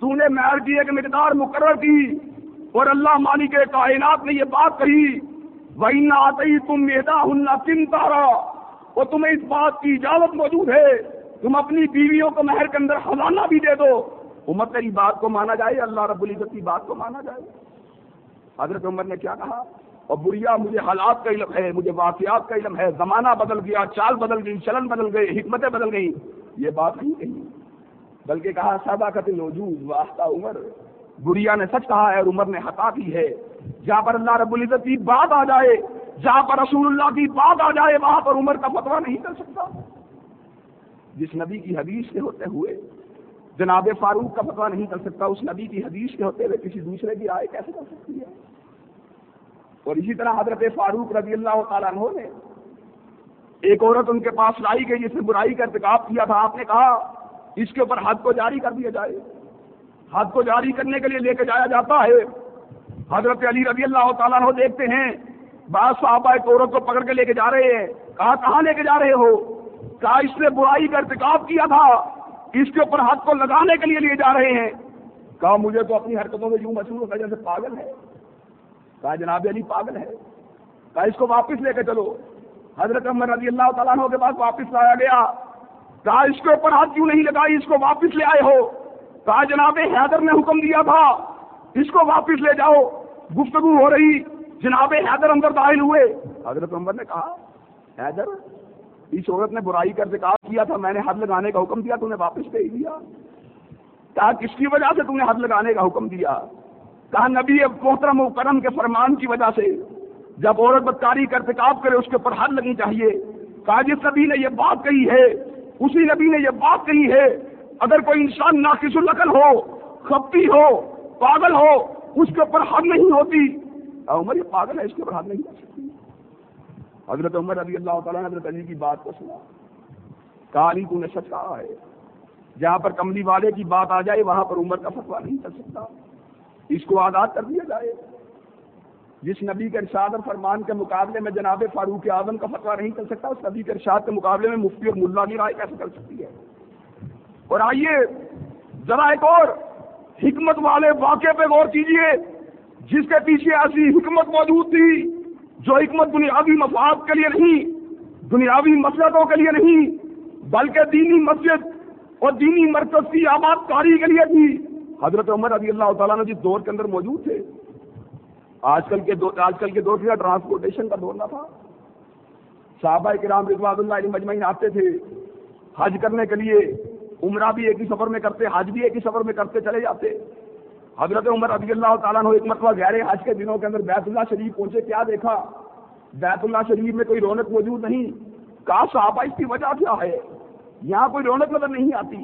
تو نے مہر کی ایک مقدار مقرر کی اور اللہ مانی کے کائنات نے یہ بات کہی وہی نہ آتے تم میدا ہن کن تارا اور تمہیں اس بات کی اجازت موجود ہے، تم اپنی بیویوں کو مہر کے اندر خزانہ بھی دے دو۔ عمر تیری بات کو مانا جائے، اللہ رب العزت کی بات کو مانا جائے۔ حضرت عمر نے کیا کہا؟ اور بڑھیا مجھے حالات کا علم ہے، مجھے واقعات کا علم ہے، زمانہ بدل گیا، چال بدل گئی، چلن بدل گئے حکمتیں بدل گئی یہ بات نہیں۔ کہی بلکہ کہا سادہ قتل وجود واسطہ عمر۔ گڑیا نے سچ کہا ہے اور عمر نے ہٹا کی ہے۔ جہاں پر اللہ رب العزت کی بات آ جائے، جہاں پر رسول اللہ کی بات آ جائے، وہاں پر عمر کا فتوا نہیں کر سکتا۔ جس نبی کی حدیث کے ہوتے ہوئے جناب فاروق کا فتوا نہیں کر سکتا، اس نبی کی حدیث کے ہوتے ہوئے کسی دوسرے کی رائے کیسے کر سکتی ہے؟ اور اسی طرح حضرت فاروق رضی اللہ تعالیٰ عنہ نے ایک عورت ان کے پاس لائی گئی جس نے برائی کا ارتکاب کیا تھا۔ آپ نے کہا، اس کے اوپر حد کو جاری کر دیا جائے۔ حد کو جاری کرنے کے لیے لے کے جایا جاتا ہے۔ حضرت علی رضی اللہ تعالیٰ عنہ دیکھتے ہیں، بعض صحابہ ایک عورت کو پکڑ کے لے کے جا رہے ہیں۔ کہا، کہاں لے کے جا رہے ہو؟ کہا، اس نے برائی کا ارتکاب کیا تھا۔ اس کے اوپر ہاتھ کو لگانے کے لیے لیے جا رہے ہیں۔ کہا، مجھے تو اپنی حرکتوں میں یوں محسوس ہوتا جیسے پاگل ہے۔ کہا جناب علی پاگل ہے۔ کہا اس کو واپس لے کے چلو۔ حضرت عمر رضی اللہ تعالیٰ عنہ کے پاس واپس لایا گیا۔ کہا اس کے اوپر ہاتھ کیوں نہیں لگائی؟ اس کو واپس لے آئے ہو۔ کہا جناب، حیدر نے حکم دیا تھا۔ اس کو واپس لے جاؤ۔ گفتگو ہو رہی۔ جناب حیدر اندر داخل ہوئے۔ حضرت عمر نے کہا، حیدر، اس عورت نے برائی کر ذکار کیا تھا۔ میں نے حد لگانے کا حکم دیا تو نے واپس بھیج دیا۔ کہا، کس کی وجہ سے تم نے حد لگانے کا حکم دیا؟ کہا، نبی محترم و کرم کے فرمان کی وجہ سے جب عورت بدکاری کا ارتکاب کرے اس کے اوپر حد لگنی چاہیے۔ کہا، جس نبی نے یہ بات کہی ہے، اسی نبی نے یہ بات کہی ہے، اگر کوئی انسان ناقص القل ہو خپتی ہو، پاگل ہو، اس کے اوپر حد نہیں ہوتی عمر یہ پاگل ہے، اس کے اوپر حد نہیں کر سکتی۔ حضرت عمر رضی اللہ تعالیٰ نے حضرت علی کی بات کو سنا۔ کہا، علی نے سچ کہا ہے، جہاں پر کملی والے کی بات آ جائے، وہاں پر عمر کا فتوا نہیں کر سکتا۔ اس کو آزاد کر دیا جائے۔ جس نبی کے ارشاد اور فرمان کے مقابلے میں جناب فاروق اعظم کا فتوا نہیں کر سکتا، اس نبی کے ارشاد کے مقابلے میں مفتی اور ملا کی رائے کیسے کر سکتی ہے؟ اور آئیے، ذرا ایک اور حکمت والے واقعے پہ غور کیجیے جس کے پیچھے ایسی حکمت موجود تھی جو حکمت دنیاوی مفاد کے لیے نہیں، دنیاوی مسلطوں کے لیے نہیں، بلکہ دینی مسجد اور دینی مرکز کی آباد کاری کے لیے تھی۔ حضرت عمر رضی اللہ تعالیٰ نے جس جی دور کے اندر موجود تھے۔ آج کل کے دور آج کل کے دور میں ٹرانسپورٹیشن کا دور نہ تھا۔ صحابہ کرام رضوان اللہ علیہ مجمعین آتے تھے۔ حج کرنے کے لیے عمرہ بھی ایک ہی سفر میں کرتے، حج بھی ایک ہی سفر میں کرتے چلے جاتے۔ حضرت عمر رضی اللہ تعالیٰ نے ایک مرتبہ گہرے حج کے دنوں کے اندر بیت اللہ شریف پہنچے، کیا دیکھا؟ بیت اللہ شریف میں کوئی رونق موجود نہیں۔ کہا، صحابہ اس کی وجہ کیا ہے؟ یہاں کوئی رونق نظر نہیں آتی۔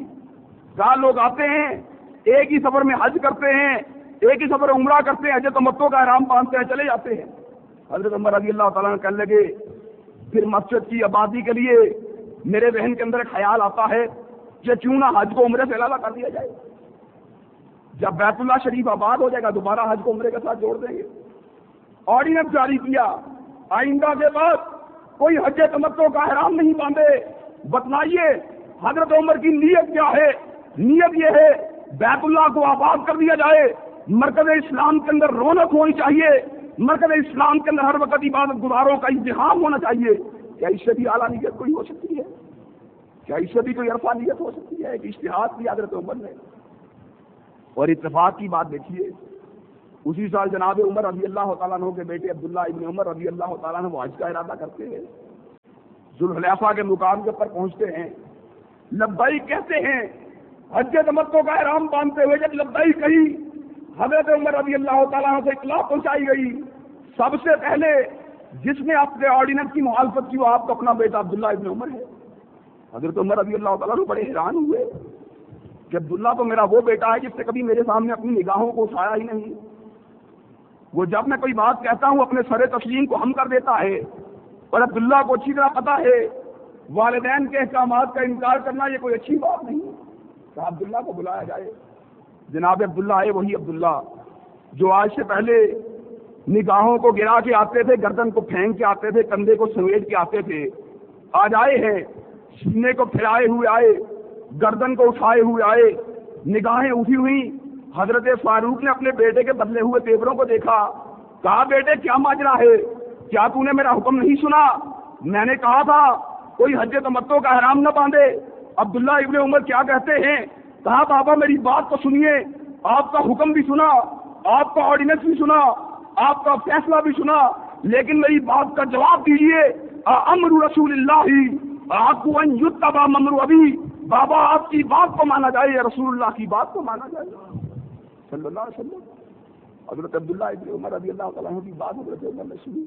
کہا، لوگ آتے ہیں ایک ہی سفر میں حج کرتے ہیں، ایک ہی سفر عمرہ کرتے ہیں حجت متوں کا آرام باندھتے ہیں، چلے جاتے ہیں۔ حضرت عمر رضی اللہ تعالیٰ نے کہنے لگے، پھر مسجد کی آبادی کے لیے میرے بہن کے اندر ایک خیال آتا ہے کہ کیوں نہ حج کو عمرے سے علاوہ کر دیا جائے۔ جب بیت اللہ شریف آباد ہو جائے گا، دوبارہ حج کو عمرے کے ساتھ جوڑ دیں گے۔ آرڈیننس جاری کیا، آئندہ کے بعد کوئی حج تمتوں کا احرام نہیں باندھے۔ بتلائیے، حضرت عمر کی نیت کیا ہے؟ نیت یہ ہے بیت اللہ کو آباد کر دیا جائے۔ مرکز اسلام کے اندر رونق ہونی چاہیے۔ مرکز اسلام کے اندر ہر وقت عبادت گزاروں کا انتظام ہونا چاہیے۔ کیا اس سے بھی اعلیٰ نیت کوئی ہو سکتی ہے؟ کیا اس سے بھی کوئی عرفہ نیت ہو سکتی ہے کہ اشتہاد کی حضرت عمر نے؟ اور اتفاق کی بات دیکھیے۔ اسی سال جناب عمر رضی اللہ تعالیٰ عنہ کے بیٹے عبداللہ ابن عمر رضی اللہ تعالیٰ عنہ وہ حج کا ارادہ کرتے ہیں۔ ذوالحلیفہ کے مقام کے اوپر پہنچتے ہیں۔ لبائی کہتے ہیں حج تمتوں کا احرام باندھتے ہوئے جب لبائی کہی حضرت عمر رضی اللہ تعالیٰ سے اطلاع پہنچائی گئی۔ سب سے پہلے جس نے اپنے آرڈیننس کی مخالفت کی، وہ آپ کا اپنا بیٹا عبداللہ ابن عمر ہے۔ حضرت عمر رضی اللہ تعالیٰ بڑے حیران ہوئے کہ عبداللہ تو میرا وہ بیٹا ہے جس نے کبھی میرے سامنے اپنی نگاہوں کو اٹھایا ہی نہیں۔ وہ جب میں کوئی بات کہتا ہوں، اپنے سر تسلیم کو ہم کر دیتا ہے اور عبداللہ کو اچھی طرح پتا ہے، والدین کے احکامات کا انکار کرنا یہ کوئی اچھی بات نہیں۔ کہ عبداللہ کو بلایا جائے۔ جناب عبداللہ آئے وہی عبداللہ۔ جو آج سے پہلے نگاہوں کو گرا کے آتے تھے، گردن کو پھینک کے آتے تھے، کندھے کو سمیٹ کے آتے تھے، آج آئے ہیں۔ سینے کو پھیلائے ہوئے آئے، گردن کو اٹھائے ہوئے آئے، نگاہیں اٹھی ہوئی حضرت فاروق نے اپنے بیٹے کے بدلے ہوئے پیپروں کو دیکھا، کہا، بیٹے، کیا ماجرا ہے؟ کیا تو نے میرا حکم نہیں سنا؟ میں نے کہا تھا، کوئی حج تمتوں کا حرام نہ باندھے۔ عبداللہ ابن عمر کیا کہتے ہیں؟ کہا، بابا میری بات تو سنیے، آپ کا حکم بھی سنا، آپ کا آرڈیننس بھی سنا، آپ کا فیصلہ بھی سنا، لیکن میری بات کا جواب دیجیے امر رسول اللہ آپ کو ممرو ابھی بابا آپ کی بات کو مانا جائے یا رسول اللہ کی بات کو مانا جائے؟ صلی اللہ علیہ وسلم۔ حضرت عبداللہ ابن عمر رضی اللہ تعالیٰ کی بات حضرت عمر نے سنی۔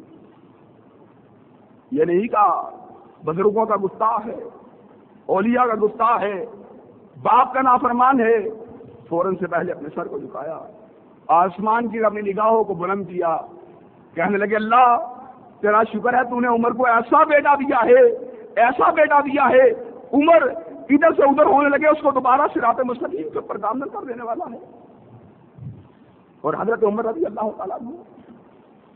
یہ نہیں کہا، بزرگوں کا گستاخ ہے۔ اولیاء کا گستاخ ہے، باپ کا نافرمان ہے۔ فوراً سے پہلے اپنے سر کو جھکایا، آسمان کی اپنی نگاہوں کو بلند کیا۔ کہنے لگے، اللہ، تیرا شکر ہے تو نے عمر کو ایسا بیٹا دیا ہے، ایسا بیٹا دیا ہے۔ عمر ادھر سے ادھر ہونے لگے، اس کو دوبارہ سراط مستقیم کے اوپر دامن کر دینے والا ہے۔ اور حضرت عمر رضی اللہ تعالیٰ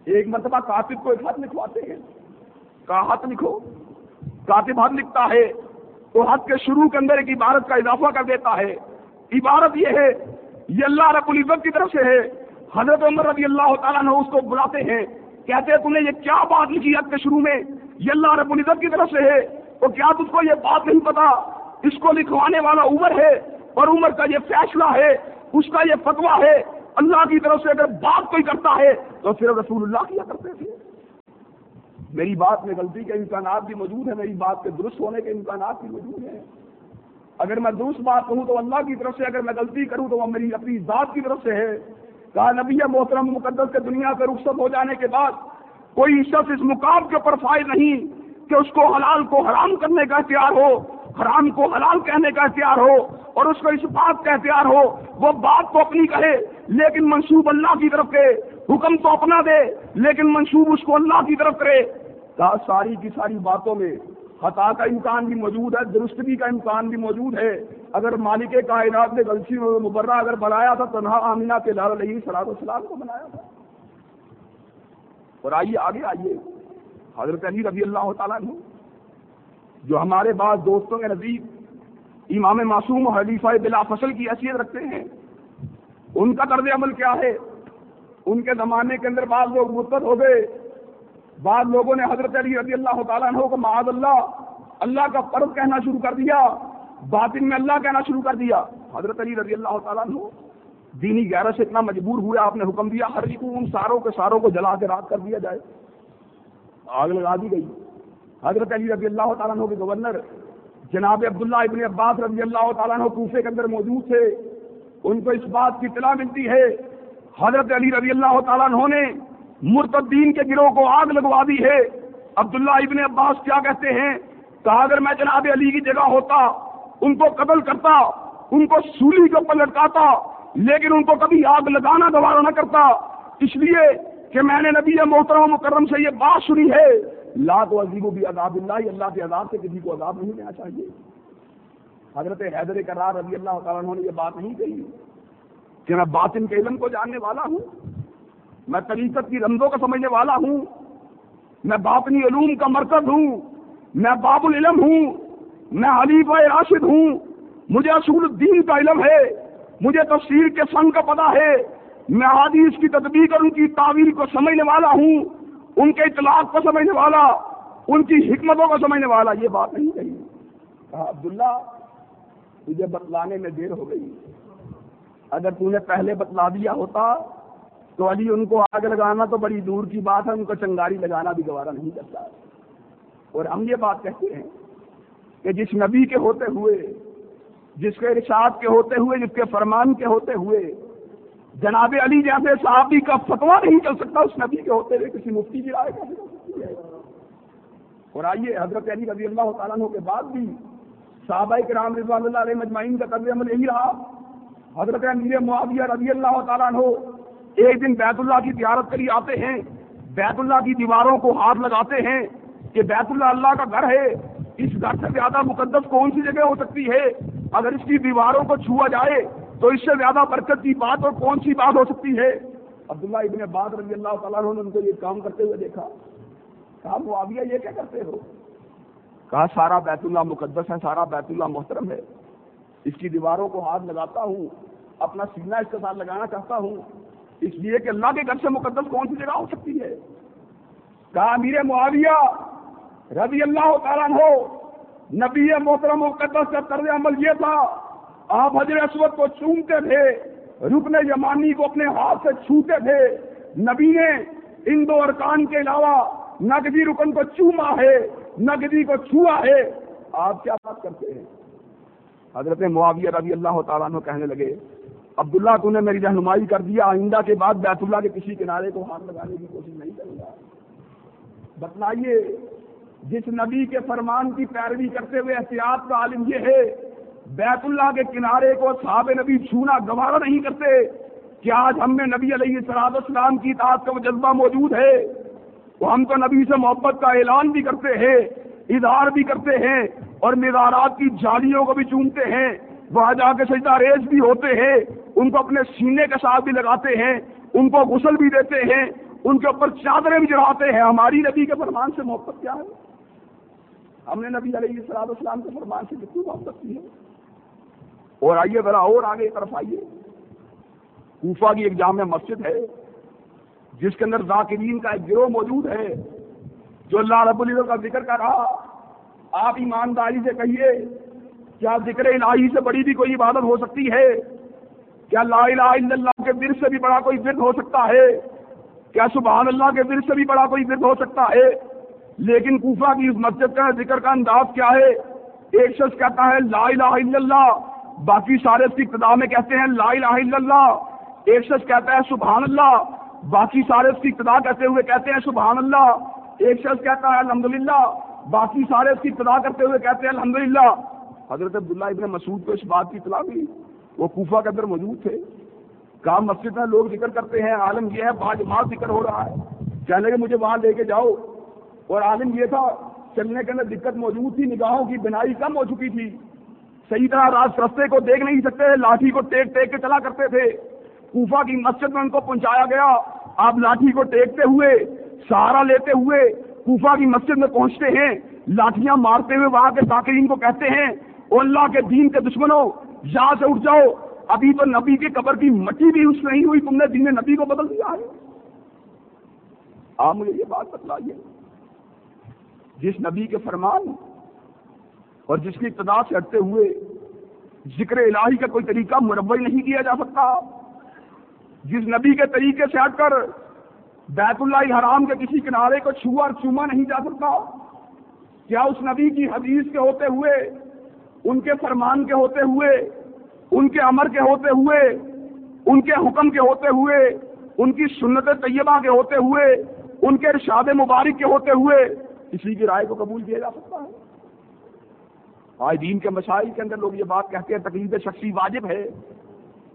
ایک مرتبہ کاتب کو ایک ہاتھ لکھواتے ہیں۔ کا ہاتھ لکھو، کاتب ہاتھ لکھتا ہے تو حد کے شروع کے اندر ایک عبارت کا اضافہ کر دیتا ہے۔ عبارت یہ ہے، یہ اللہ رب العزت کی طرف سے ہے۔ حضرت عمر رضی اللہ تعالیٰ نے اس کو بلاتے ہیں۔ کہتے ہیں، تم نے یہ کیا بات لکھی حد کے شروع میں؟ یہ اللہ رب العزت کی طرف سے ہے۔ تو کیا تجھ کو یہ بات نہیں پتا؟ اس کو لکھوانے والا عمر ہے اور عمر کا یہ فیصلہ ہے، اس کا یہ فتوا ہے۔ اللہ کی طرف سے اگر بات کوئی کرتا ہے، تو صرف رسول اللہ کیا کرتے تھے؟ میری بات میں غلطی کے امکانات بھی موجود ہیں، میری بات کے درست ہونے کے امکانات بھی موجود ہیں۔ اگر میں درست بات کہوں تو اللہ کی طرف سے، اگر میں غلطی کروں تو وہ میری اپنی ذات کی طرف سے ہے۔ کہا، نبی محترم مقدس کے دنیا سے رخصت ہو جانے کے بعد کوئی شخص اس مقام کے اوپر فائد نہیں کہ اس کو حلال کو حرام کرنے کا اختیار ہو، حرام کو حلال کہنے کا اختیار ہو اور اس کو اس بات کا اختیار ہو۔ وہ بات تو اپنی کہے لیکن منصوب اللہ کی طرف کے حکم تو اپنا دے، لیکن منصوب اس کو اللہ کی طرف کرے۔ کہا ساری کی ساری باتوں میں خطا کا امکان بھی موجود ہے، درستگی کا امکان بھی موجود ہے۔ اگر مالک کائنات نے غلطی مبرہ اگر بنایا تھا، تنہا آمینہ کے لال علیہ سلاد السلام کو بنایا تھا۔ اور آئیے، آگے آئیے۔ حضرت علی رضی اللہ تعالیٰ نے جو ہمارے بعض دوستوں کے نزدیک امام معصوم و حلیفہ بلا فصل کی حیثیت رکھتے ہیں، ان کا طرز عمل کیا ہے؟ ان کے زمانے کے اندر بعض لوگ مرتد ہو گئے۔ بعض لوگوں نے حضرت علی رضی اللہ تعالیٰ عنہ کو معاذ اللہ اللہ کا فرض کہنا شروع کر دیا، باطن میں اللہ کہنا شروع کر دیا۔ حضرت علی رضی اللہ تعالیٰ عنہ، دینی گیرہ سے اتنا مجبور ہوئے، آپ نے حکم دیا، ہر کو ان ساروں کے ساروں کو جلا کے رات کر دیا جائے۔ آگ لگا دی گئی۔ حضرت علی رضی اللہ تعالیٰ عنہ کے گورنر جناب عبداللہ ابن عباس رضی اللہ تعالیٰ عنہ کوفے کے اندر موجود تھے۔ ان کو اس بات کی اطلاع ملتی ہے، حضرت علی رضی اللہ تعالیٰ عنہ نے مرتدین کے گروہ کو آگ لگوا دی ہے۔ عبداللہ ابن عباس کیا کہتے ہیں؟ کہا، اگر میں جناب علی کی جگہ ہوتا، ان کو قتل کرتا، ان کو سولی کے اوپر لٹکاتا، لیکن ان کو کبھی آگ لگانا گوارا نہ کرتا، اس لیے کہ میں نے نبی محترم مکرم سے یہ بات سنی ہے، لا تو عزیب بھی عذاب اللہ اللہ کے عذاب سے کسی کو عذاب نہیں دینا چاہیے۔ حضرت حیدر کرار رضی اللہ تعالیٰ نے یہ بات نہیں کہی کہ میں باطن کے علم کو جاننے والا ہوں۔ میں طریقت کی رمضوں کا سمجھنے والا ہوں۔ میں باطنی علوم کا مرکز ہوں۔ میں باب العلم ہوں۔ میں حلیف راشد ہوں۔ مجھے اصول الدین کا علم ہے۔ مجھے تفسیر کے فن کا پتہ ہے۔ میں حادیث کی تدبیر اور ان کی تعویل کو سمجھنے والا ہوں۔ ان کے اطلاق کو سمجھنے والا، ان کی حکمتوں کو سمجھنے والا، یہ بات نہیں کہی کہا عبداللہ، تجھے بتلانے میں دیر ہو گئی۔ اگر تم نے پہلے بتلا دیا ہوتا تو علی، ان کو آگ لگانا تو بڑی دور کی بات ہے، ان کو چنگاری لگانا بھی گوارا نہیں کرتا۔ اور ہم یہ بات کہتے ہیں کہ جس نبی کے ہوتے ہوئے، جس کے ارشاد کے ہوتے ہوئے، جس کے فرمان کے ہوتے ہوئے، جناب علی جیسے صحابی کا فتوا نہیں چل سکتا اس نبی کے ہوتے ہوئے کسی مفتی کی رائے کیسے سکتی ہے اور آئیے حضرت علی رضی اللہ تعالیٰ کے بعد بھی صحابہ کرام رضوان اللہ علیہ مجمعین کا طرز عمل یہی رہا۔ حضرت امیر معاویہ رضی اللہ تعالیٰ عنہ ایک دن بیت اللہ کی زیارت کری آتے ہیں۔ بیت اللہ کی دیواروں کو ہاتھ لگاتے ہیں کہ بیت اللہ اللہ کا گھر ہے۔ اس گھر سے زیادہ مقدس کون سی جگہ ہو سکتی ہے؟ اگر اس کی دیواروں کو چھوا جائے تو اس سے زیادہ برکت کی بات اور کون سی بات ہو سکتی ہے؟ عبداللہ ابن عباد رضی اللہ تعالیٰ نے ان کو یہ کام کرتے ہوئے دیکھا۔ کہا، معاویہ، یہ کیا کرتے ہو؟ کہا، سارا بیت اللہ مقدس ہے، سارا بیت اللہ محترم ہے۔ اس کی دیواروں کو ہاتھ لگاتا ہوں، اپنا سینہ اس کے ساتھ لگانا چاہتا ہوں۔ اس لیے کہ اللہ کے گھر سے مقدس کون سی جگہ ہو سکتی ہے؟ کہا، امیر معاویہ رضی اللہ تعالیٰ ہو نبی محترم مقدس کا طرز عمل یہ تھا، آپ حضر اسود کو چومتے تھے، رکن یمانی کو اپنے ہاتھ سے چھوتے تھے، نبی نے ان دو ارکان کے علاوہ نقدی رکن کو چوما ہے نقدی کو چھوا ہے۔ آپ کیا بات کرتے ہیں؟ حضرت معاویہ رضی اللہ تعالیٰ کہنے لگے عبداللہ تو نے میری رہنمائی کر دیا آئندہ کے بعد بیت اللہ کے کسی کنارے کو ہاتھ لگانے کی کوشش نہیں کروں گا۔ بتلائیے، جس نبی کے فرمان کی پیروی کرتے ہوئے احتیاط کا عالم یہ ہے، بیت اللہ کے کنارے کو صحاب نبی چھونا گوارا نہیں کرتے۔ کہ آج ہم میں نبی علیہ سلاد اسلام کی اطاعت کا وہ جذبہ موجود ہے؟ وہ ہم تو نبی سے محبت کا اعلان بھی کرتے ہیں، اظہار بھی کرتے ہیں اور مزارات کی جالیوں کو بھی چومتے ہیں۔ وہاں جا کے سجدہ ریز بھی ہوتے ہیں، ان کو اپنے سینے کے ساتھ بھی لگاتے ہیں، ان کو غسل بھی دیتے ہیں، ان کے اوپر چادریں بھی چڑھاتے ہیں۔ ہماری نبی کے فرمان سے محبت کیا ہے؟ ہم نے نبی علیہ السلام اسلام کے فرمان سے کتنی محبت کی ہے؟ اور آئیے ذرا اور آگے طرف آئیے۔ کوفہ کی ایک جامع مسجد ہے، جس کے اندر ذاکرین کا ایک گروہ موجود ہے، جو اللہ رب العزت کا ذکر کر رہا۔ آپ ایمانداری سے کہیے کیا ذکر الہی سے بڑی بھی کوئی عبادت ہو سکتی ہے؟ کیا لا الہ الا اللہ کے ورد سے بھی بڑا کوئی ورد ہو سکتا ہے؟ کیا سبحان اللہ کے ورد سے بھی بڑا کوئی ورد ہو سکتا ہے؟ لیکن کوفہ کی اس مسجد کا ذکر کا انداز کیا ہے؟ ایک شخص کہتا ہے لا الہ الا اللہ، باقی سارے اس کی ابتدا میں کہتے ہیں لا الہ الا اللہ۔ ایک شخص کہتا ہے سبحان اللہ، باقی سارے اس کی ابتدا کہتے ہوئے کہتے ہیں سبحان اللہ۔ ایک شخص کہتا ہے الحمدللہ، باقی سارے اس کی ابتدا کرتے ہوئے کہتے ہیں الحمدللہ۔ حضرت عبداللہ ابن مسعود کو اس بات کی اطلاع ہوئی وہ کوفہ کے اندر موجود تھے۔ کام مسجد میں لوگ ذکر کرتے ہیں، عالم یہ ہے بعض ماں ذکر ہو رہا ہے۔ کہنے لگے، مجھے وہاں لے کے جاؤ۔ اور عالم یہ تھا، چلنے کے اندر دقت موجود تھی، نگاہوں کی بنائی کم ہو چکی تھی۔ صحیح طرح راست رستے کو دیکھ نہیں سکتے تھے لاٹھی کو ٹیک ٹیک کے چلا کرتے تھے۔ کوفہ کی مسجد میں ان کو پہنچایا گیا۔ آپ لاٹھی کو ٹیکتے ہوئے، سہارا لیتے ہوئے کوفہ کی مسجد میں پہنچتے ہیں۔ لاٹیاں مارتے ہوئے وہاں کے ساکرین کو کہتے ہیں اللہ کے دین کے دشمنوں یہاں سے اٹھ جاؤ۔ ابھی تو نبی کی قبر کی مٹی بھی اس نہیں ہوئی، تم نے دین نبی کو بدل دیا ہے۔ آپ مجھے یہ بات بتلائیے۔ جس نبی کے فرمان اور جس کی ابتدا سے ہٹتے ہوئے ذکر الہی کا کوئی طریقہ مربع نہیں کیا جا سکتا، جس نبی کے طریقے سے ہٹ کر بیت اللہ حرام کے کسی کنارے کو چھوا اور چوما نہیں جا سکتا، کیا اس نبی کی حدیث کے ہوتے ہوئے ان کے فرمان کے ہوتے ہوئے، ان کے امر کے ہوتے ہوئے، ان کے حکم کے ہوتے ہوئے، ان کی سنت طیبہ کے ہوتے ہوئے، ان کے ارشاد مبارک کے ہوتے ہوئے کسی کی رائے کو قبول کیا جا سکتا ہے؟ آج دین کے مسائل کے اندر لوگ یہ بات کہتے ہیں تکلیف شخصی واجب ہے۔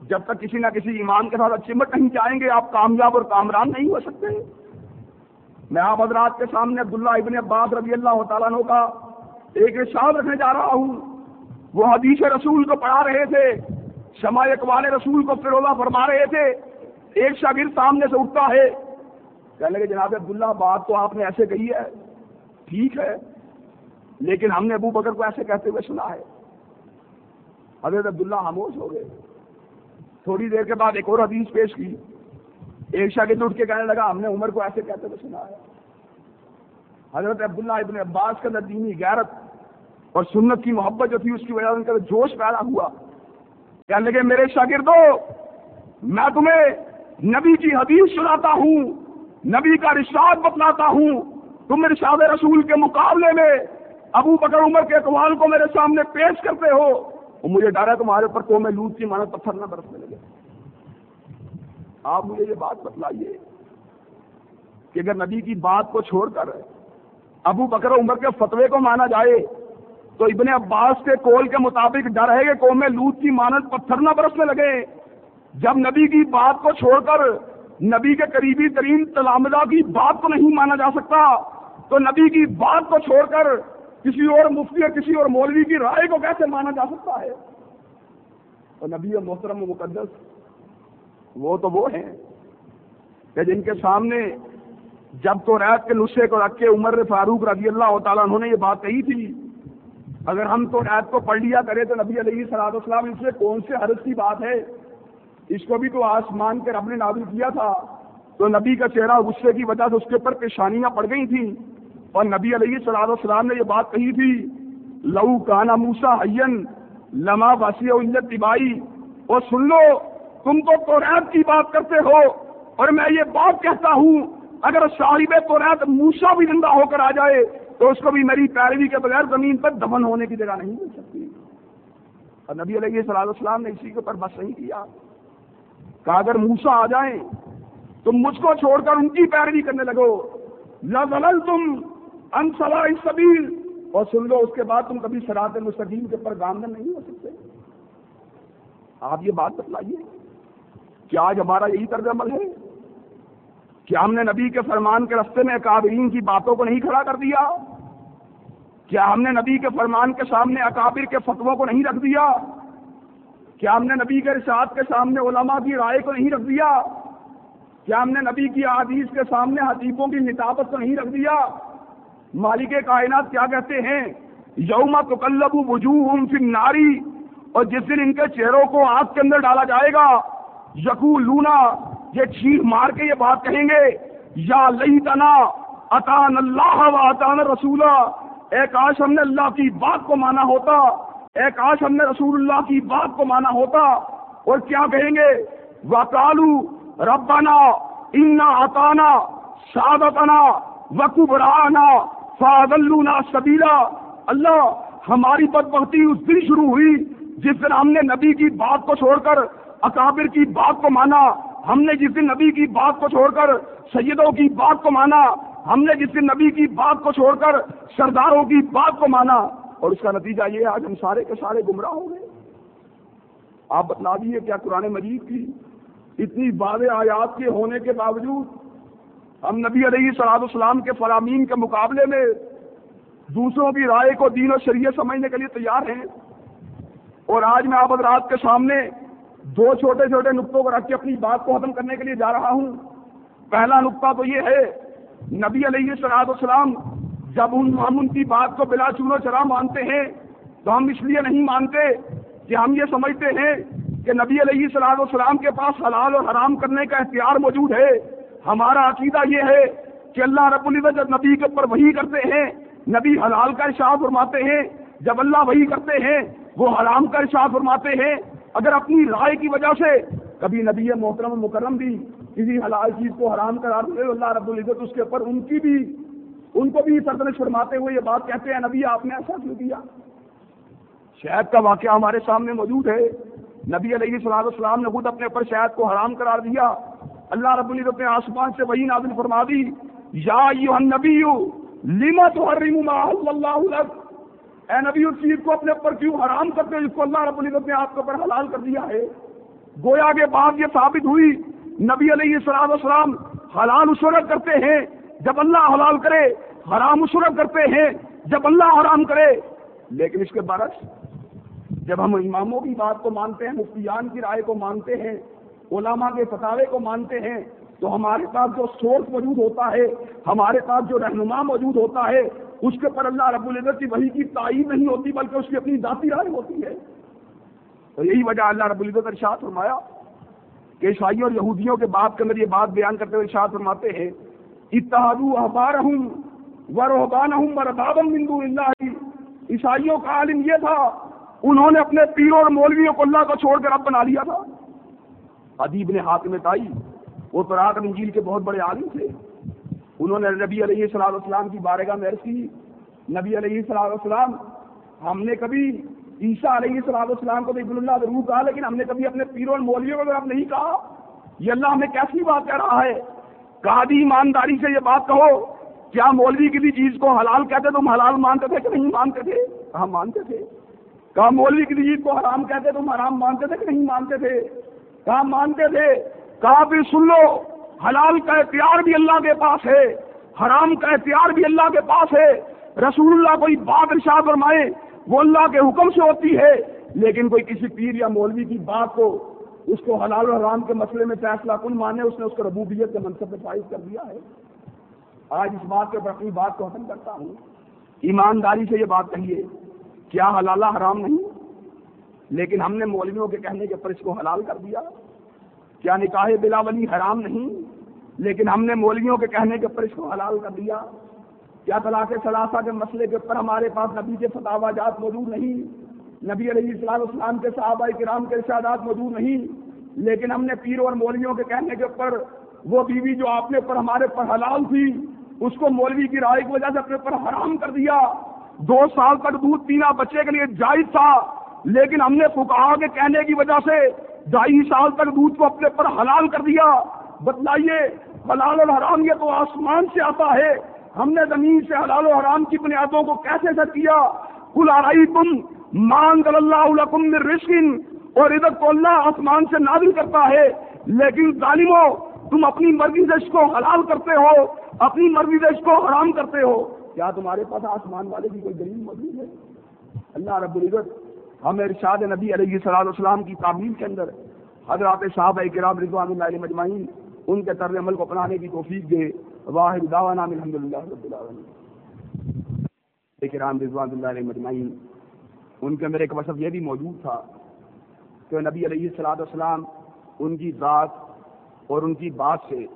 جب تک کسی نہ کسی ایمان کے ساتھ چمٹ نہیں جائیں گے، آپ کامیاب اور کامران نہیں ہو سکتے۔ میں آپ حضرات کے سامنے عبداللہ ابن عباس رضی اللہ تعالیٰ کا ایک ارشاد رکھنے جا رہا ہوں۔ وہ حدیث رسول کو پڑھا رہے تھے، شمع اقبال رسول کو فرولا فرما رہے تھے۔ ایک شاگرد سامنے سے اٹھتا ہے، کہنے لگے، جناب عبداللہ، بات تو آپ نے ایسے کہی ہے، ٹھیک ہے، لیکن ہم نے ابو بکر کو ایسے کہتے ہوئے سنا ہے۔ حضرت عبداللہ خاموش ہو گئے۔ تھوڑی دیر کے بعد ایک اور حدیث پیش کی۔ ایک شاگرد اٹھ کے کہنے لگا، ہم نے عمر کو ایسے کہتے ہوئے سنا ہے۔ حضرت عبداللہ ابن عباس کے اندر دینی غیرت اور سنت کی محبت جو تھی اس کی وجہ سے ان کا جوش پیدا ہوا۔ کہنے لگے، میرے شاگردوں میں تمہیں نبی کی حدیث سناتا ہوں، نبی کا رشاد بتلاتا ہوں۔ تم رشاد رسول کے مقابلے میں ابو بکر عمر کے اقوال کو میرے سامنے پیش کرتے ہو۔ اور مجھے ڈر ہے تمہارے اوپر کو میں لوٹ کی مانا پتھر نہ برسنے لگے۔ آپ مجھے یہ بات بتلائیے کہ اگر نبی کی بات کو چھوڑ کر ابو بکر عمر کے فتوے کو مانا جائے تو ابن عباس کے کول کے مطابق ڈر ہے کہ قوم لوت کی مانت پتھر نہ برسنے لگے۔ جب نبی کی بات کو چھوڑ کر نبی کے قریبی ترین تلامدہ کی بات کو نہیں مانا جا سکتا، تو نبی کی بات کو چھوڑ کر کسی اور مفتی اور کسی اور مولوی کی رائے کو کیسے مانا جا سکتا ہے؟ اور نبی اور محترم و مقدس، وہ تو وہ ہیں کہ جن کے سامنے جب تو ریت کے نسخے کو رکھ کے عمر فاروق رضی اللہ تعالیٰ انہوں نے یہ بات کہی تھی اگر ہم تو ریت کو پڑھ لیا کرے تو نبی علیہ صلاح السلام اس سے کون سے حرض کی بات ہے؟ اس کو بھی تو آسمان کے رب نے نازل کیا تھا۔ تو نبی کا چہرہ غصے کی وجہ سے اس کے اوپر پیشانیاں پڑ گئی تھیں۔ اور نبی علیہ صلاح السلام نے یہ بات کہی تھی لہو کانا موسا حین لما باسی طبائی اور سن لو، تم تو توریت کی بات کرتے ہو۔ اور میں یہ بات کہتا ہوں، اگر صاحب توریت موسا بھی زندہ ہو کر آ جائے تو اس کو بھی میری پیروی کے بغیر زمین پر دفن ہونے کی جگہ نہیں مل سکتی۔ اور نبی علیہ صلاح السلام نے اسی کے اوپر بس نہیں کیا۔ کہ اگر موسا آ جائیں، تم مجھ کو چھوڑ کر ان کی پیروی کرنے لگو۔ لل تم انسلا سبیل اور سن لو، اس کے بعد تم کبھی سرات مستقیم کے اوپر گامدن نہیں ہو سکتے۔ آپ یہ بات بتلائیے، کیا آج ہمارا یہی طرز عمل ہے؟ کیا ہم نے نبی کے فرمان کے رستے میں اکابرین کی باتوں کو نہیں کھڑا کر دیا، کیا ہم نے نبی کے فرمان کے سامنے اکابر کے فتووں کو نہیں رکھ دیا؟ کیا ہم نے نبی کے ارشاد کے سامنے علماء کی رائے کو نہیں رکھ دیا؟ کیا ہم نے نبی کی عادیث کے سامنے حتیبوں کی نتابت کو نہیں رکھ دیا؟ مالک کائنات کیا کہتے ہیں؟ یوم تو کلب وجوہ فن ناری اور جس دن ان کے چہروں کو آگ کے اندر ڈالا جائے گا یقو لونا یہ چیخ مار کے یہ بات کہیں گے، یا لئی تنا اطان اللہ و اطان رسول اے کاش ہم نے اللہ کی بات کو مانا ہوتا اے کاش ہم نے رسول اللہ کی بات کو مانا ہوتا، اور کیا کہیں گے؟ وکالو ربنا انا اطانا سادتنا وکبرانا فادلونا سبیلا. اللہ، ہماری بدبختی اس دن شروع ہوئی جس دن ہم نے نبی کی بات کو چھوڑ کر اکابر کی بات کو مانا ہم نے جس دن نبی کی بات کو چھوڑ کر سیدوں کی بات کو مانا، ہم نے جس دن نبی کی بات کو چھوڑ کر سرداروں کی بات کو مانا، اور اس کا نتیجہ یہ آج ہم سارے کے سارے گمراہ ہو گئے۔ آپ بتلا دیجیے کیا قرآن مجید کی اتنی واضح آیات کے ہونے کے باوجود ہم نبی علیہ صلاح السلام کے فرامین کے مقابلے میں دوسروں کی رائے کو دین و شریعت سمجھنے کے لیے تیار ہیں۔ اور آج میں آپ حضرات کے سامنے دو چھوٹے چھوٹے نقطوں کو رکھ کے اپنی بات کو ختم کرنے کے لیے جا رہا ہوں۔ پہلا نقطہ تو یہ ہے، نبی علیہ صلاحت السلام جب ان ہم ان کی بات کو بلا چونو چرا مانتے ہیں، تو ہم اس لیے نہیں مانتے کہ ہم یہ سمجھتے ہیں کہ نبی علیہ صلاح السلام کے پاس حلال اور حرام کرنے کا اختیار موجود ہے۔ ہمارا عقیدہ یہ ہے کہ اللہ رب العزت جب نبی کے اوپر وہی کرتے ہیں، نبی حلال کا ارشاد فرماتے ہیں۔ جب اللہ وہی کرتے ہیں، وہ حرام کا ارشاد فرماتے ہیں۔ اگر اپنی رائے کی وجہ سے کبھی نبی محترم مکرم بھی کسی حلال چیز کو حرام کرار دے اللہ رب العزت اس کے اوپر ان کی بھی ان کو بھی سرزنش فرماتے ہوئے یہ بات کہتے ہیں، نبی، آپ نے ایسا کیوں کیا؟ شہد کا واقعہ ہمارے سامنے موجود ہے۔ نبی علیہ صلاح السلام نے خود اپنے پر شہد کو حرام قرار دیا۔ اللہ رب العزت نے آسمان سے وہی نازل فرما دی۔ یا نبی لیما تو اللہ اے نبی، اس چیز کو اپنے اوپر کیوں حرام کرتے جس کو اللہ رب العزت نے آپ کے اوپر حلال کر دیا ہے۔ گویا کے بعد یہ ثابت ہوئی، نبی علیہ السلام السلام حلال اسورت کرتے ہیں، جب اللہ حلال کرے، حرام اسورت کرتے ہیں، جب اللہ حرام کرے۔ لیکن اس کے برعکس، جب ہم اماموں کی بات کو مانتے ہیں، مفتیان کی رائے کو مانتے ہیں، علماء کے فتوے کو مانتے ہیں، تو ہمارے پاس جو سورس موجود ہوتا ہے، ہمارے پاس جو رہنما موجود ہوتا ہے اس کے پر اللہ رب العزت کی وہی کی تعین نہیں ہوتی، بلکہ اس کی اپنی ذاتی رائے ہوتی ہے۔ تو یہی وجہ اللہ رب العزت ارشاد فرمایا کہ عیسائیوں اور یہودیوں کے باپ کے اندر یہ بات بیان کرتے ہوئے ارشاد فرماتے ہیں اتحاد احبار ہوں و ورحبان ہوں بربابم بندو اللہ. عیسائیوں کا عالم یہ تھا، انہوں نے اپنے پیروں اور مولویوں کو اللہ کو چھوڑ کر اب بنا لیا تھا۔ ادیب نے ہاتھ میں تائی، وہ فراق انجیل کے بہت بڑے عالم تھے۔ انہوں نے نبی علیہ صلاح السلام کی بارگاہ میں عرض کی، نبی علیہ صلاح السلام ہم نے کبھی عیسیٰ علیہ صلاح السلام کو تو اللہ ضرور کہا، لیکن ہم نے کبھی اپنے پیروں اور مولویوں کو نہیں کہا، یہ اللہ ہمیں کیسی بات کہہ رہا ہے؟ کہادی ایمانداری سے یہ بات کہو، کیا مولوی کسی چیز کو حلال کہتے تم حلال مانتے تھے کہ نہیں مانتے تھے؟ ہم مانتے تھے۔ کہا مولوی کسی چیز کو حرام کہتے تم حرام مانتے تھے کہ نہیں مانتے تھے؟ کہا مانتے تھے۔ کہا بھی سن لو حلال کا اختیار بھی اللہ کے پاس ہے، حرام کا اختیار بھی اللہ کے پاس ہے۔ رسول اللہ کوئی بات ارشاد فرمائے، وہ اللہ کے حکم سے ہوتی ہے۔ لیکن کوئی کسی پیر یا مولوی کی بات کو، اس کو حلال و حرام کے مسئلے میں فیصلہ کن مانے، اس نے اس کو ربوبیت کے منصب پہ فائز کر دیا ہے۔ آج اس بات کے اوپر اپنی بات کو ختم کرتا ہوں۔ ایمانداری سے یہ بات کہیے، کیا حلالہ حرام نہیں؟ لیکن ہم نے مولویوں کے کہنے کے اوپر اس کو حلال کر دیا۔ کیا نکاح بلا ولی حرام نہیں، لیکن ہم نے مولویوں کے کہنے کے اوپر اس کو حلال کر دیا۔ کیا طلاق ثلاثہ کے مسئلے کے اوپر ہمارے پاس نبی کے فتح جات موجود نہیں، نبی علیہ السلام اسلام کے صحابہ کرام کے ارشادات موجود نہیں، لیکن ہم نے پیروں اور مولویوں کے کہنے کے اوپر وہ بیوی جو آپ نے اوپر ہمارے پر حلال تھی، اس کو مولوی کی رائے کی وجہ سے اپنے پر حرام کر دیا۔ دو سال تک دودھ پینا بچے کے لیے جائز تھا، لیکن ہم نے فکا کے کہنے کی وجہ سے ڈھائی سال تک دودھ کو اپنے پر حلال کر دیا۔ بتلائیے، حلال اور حرام یہ تو آسمان سے آتا ہے۔ ہم نے زمین سے حلال و حرام کی بنیادوں کو کیسے سر کیا؟ کل آرائی تم مان اللہ رشکن اور ادھر کو اللہ آسمان سے نازل کرتا ہے۔ لیکن ظالموں تم اپنی مرضی سے اس کو حلال کرتے ہو، اپنی مرضی سے اس کو حرام کرتے ہو۔ کیا تمہارے پاس آسمان والے کی کوئی دلیل موجود ہے؟ اللہ رب العزت ہمیں ارشاد نبی علیہ صلاح السلام کی تعمیر کے اندر حضرات صاحب کرام رضوان اللہ علیہ مجمعین ان کے طرز عمل کو اپنانے کی توفیق دے۔ واحد دعوانا الحمد للہ رب العالمین۔ کرام رضوان اللہ علیہ مجمعین، ان کے اندر ایک وصف یہ بھی موجود تھا کہ نبی علیہ صلاح السلام ان کی ذات اور ان کی بات سے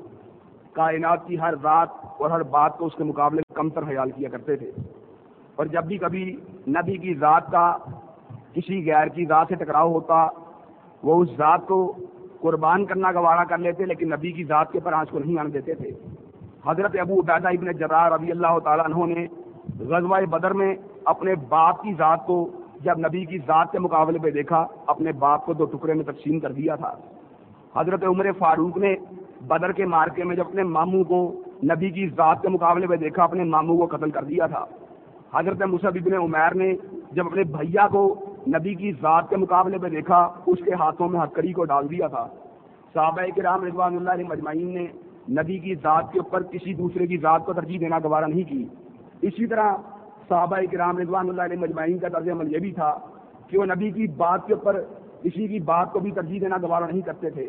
کائنات کی ہر ذات اور ہر بات کو اس کے مقابلے میں کم تر خیال کیا کرتے تھے۔ اور جب بھی کبھی نبی کی ذات کا کسی غیر کی ذات سے ٹکراؤ ہوتا، وہ اس ذات کو قربان کرنا گوارا کر لیتے، لیکن نبی کی ذات کے پر آنچ کو نہیں آنے دیتے تھے۔ حضرت ابو عبیدہ ابن جرار ربی اللہ تعالیٰ عنہ نے غزوہ بدر میں اپنے باپ کی ذات کو جب نبی کی ذات کے مقابلے پہ دیکھا، اپنے باپ کو دو ٹکڑے میں تقسیم کر دیا تھا۔ حضرت عمر فاروق نے بدر کے مارکے میں جب اپنے ماموں کو نبی کی ذات کے مقابلے پہ دیکھا، اپنے ماموں کو قتل کر دیا تھا۔ حضرت مصحب ابن عمیر نے جب اپنے بھیا کو نبی کی ذات کے مقابلے میں دیکھا، اس کے ہاتھوں میں ہتکڑی کو ڈال دیا تھا۔ صحابہ کرام رضوان اللہ علیہ مجمعین نے نبی کی ذات کے اوپر کسی دوسرے کی ذات کو ترجیح دینا گوارا نہیں کی۔ اسی طرح صحابہ کرام رضوان اللہ علیہ مجمعین کا طرز عمل یہ بھی تھا کہ وہ نبی کی بات کے اوپر کسی کی بات کو بھی ترجیح دینا گوارا نہیں کرتے تھے۔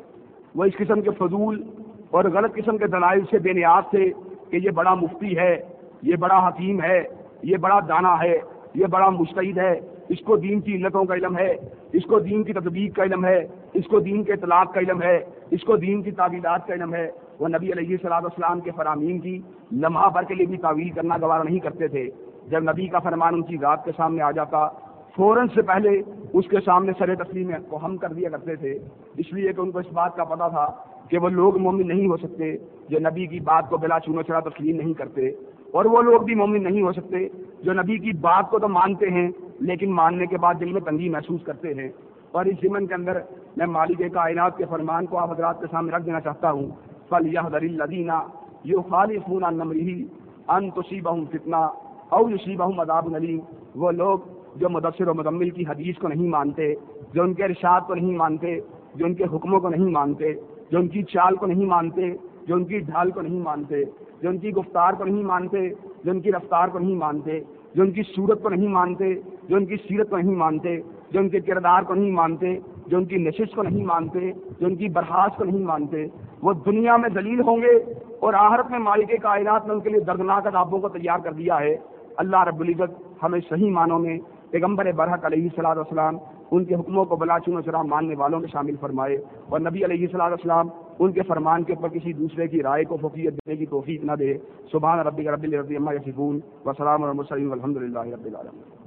وہ اس قسم کے فضول اور غلط قسم کے دلائل سے بے نیاز تھے کہ یہ بڑا مفتی ہے، یہ بڑا حکیم ہے، یہ بڑا دانا ہے، یہ بڑا مستعد ہے۔ اس کو دین کی علتوں کا علم ہے، اس کو دین کی تطبیق کا علم ہے، اس کو دین کے اطلاق کا علم ہے، اس کو دین کی تعویلات کا علم ہے۔ وہ نبی علیہ صلاح السلام کے فرامین کی لمحہ بھر کے لیے بھی تعویل کرنا گوارا نہیں کرتے تھے۔ جب نبی کا فرمان ان کی ذات کے سامنے آ جاتا، فوراً سے پہلے اس کے سامنے سر تسلیم کو ہم کر دیا کرتے تھے۔ اس لیے کہ ان کو اس بات کا پتا تھا کہ وہ لوگ مومن نہیں ہو سکتے، جو نبی کی بات کو بلا چونو چڑا تسلیم نہیں کرتے۔ اور وہ لوگ بھی مومن نہیں ہو سکتے، جو نبی کی بات کو تو مانتے ہیں لیکن ماننے کے بعد دل میں تنگی محسوس کرتے ہیں۔ اور اس ضمن کے اندر میں مالک کائنات کے فرمان کو آپ حضرات کے سامنے رکھ دینا چاہتا ہوں۔ فل یہ در الدینہ یو خالی خون نمری ان توشی بہم فتنا او یوشی بہم اداب وہ لوگ جو مدثر و مدمل کی حدیث کو نہیں مانتے، جو ان کے ارشاد کو نہیں مانتے، جو ان کے حکموں کو نہیں مانتے، جو ان کی چال کو نہیں مانتے، جو ان کی ڈھال کو نہیں مانتے، جو ان کی گفتار کو نہیں مانتے، جو ان کی رفتار کو نہیں مانتے، جو ان کی صورت کو نہیں مانتے جو ان کی سیرت کو نہیں مانتے، جو ان کے کردار کو نہیں مانتے، جو ان کی نشست کو نہیں مانتے، جو ان کی برخاست کو نہیں مانتے، وہ دنیا میں دلیل ہوں گے اور آہرت میں مالک کائنات نے ان کے لیے دردناک عذابوں کو تیار کر دیا ہے۔ اللہ رب العزت ہمیں صحیح معنوں میں پیغمبر برحق علیہ صلاح والسلام ان کے حکموں کو بلا چون و ماننے والوں میں شامل فرمائے اور نبی علیہ صلاح والسلام ان کے فرمان کے اوپر کسی دوسرے کی رائے کو فوقیت دینے کی توفیق نہ دے۔ سبحان ربی رب الربی یسفون وسلام و الحمد للہ رب العالمین۔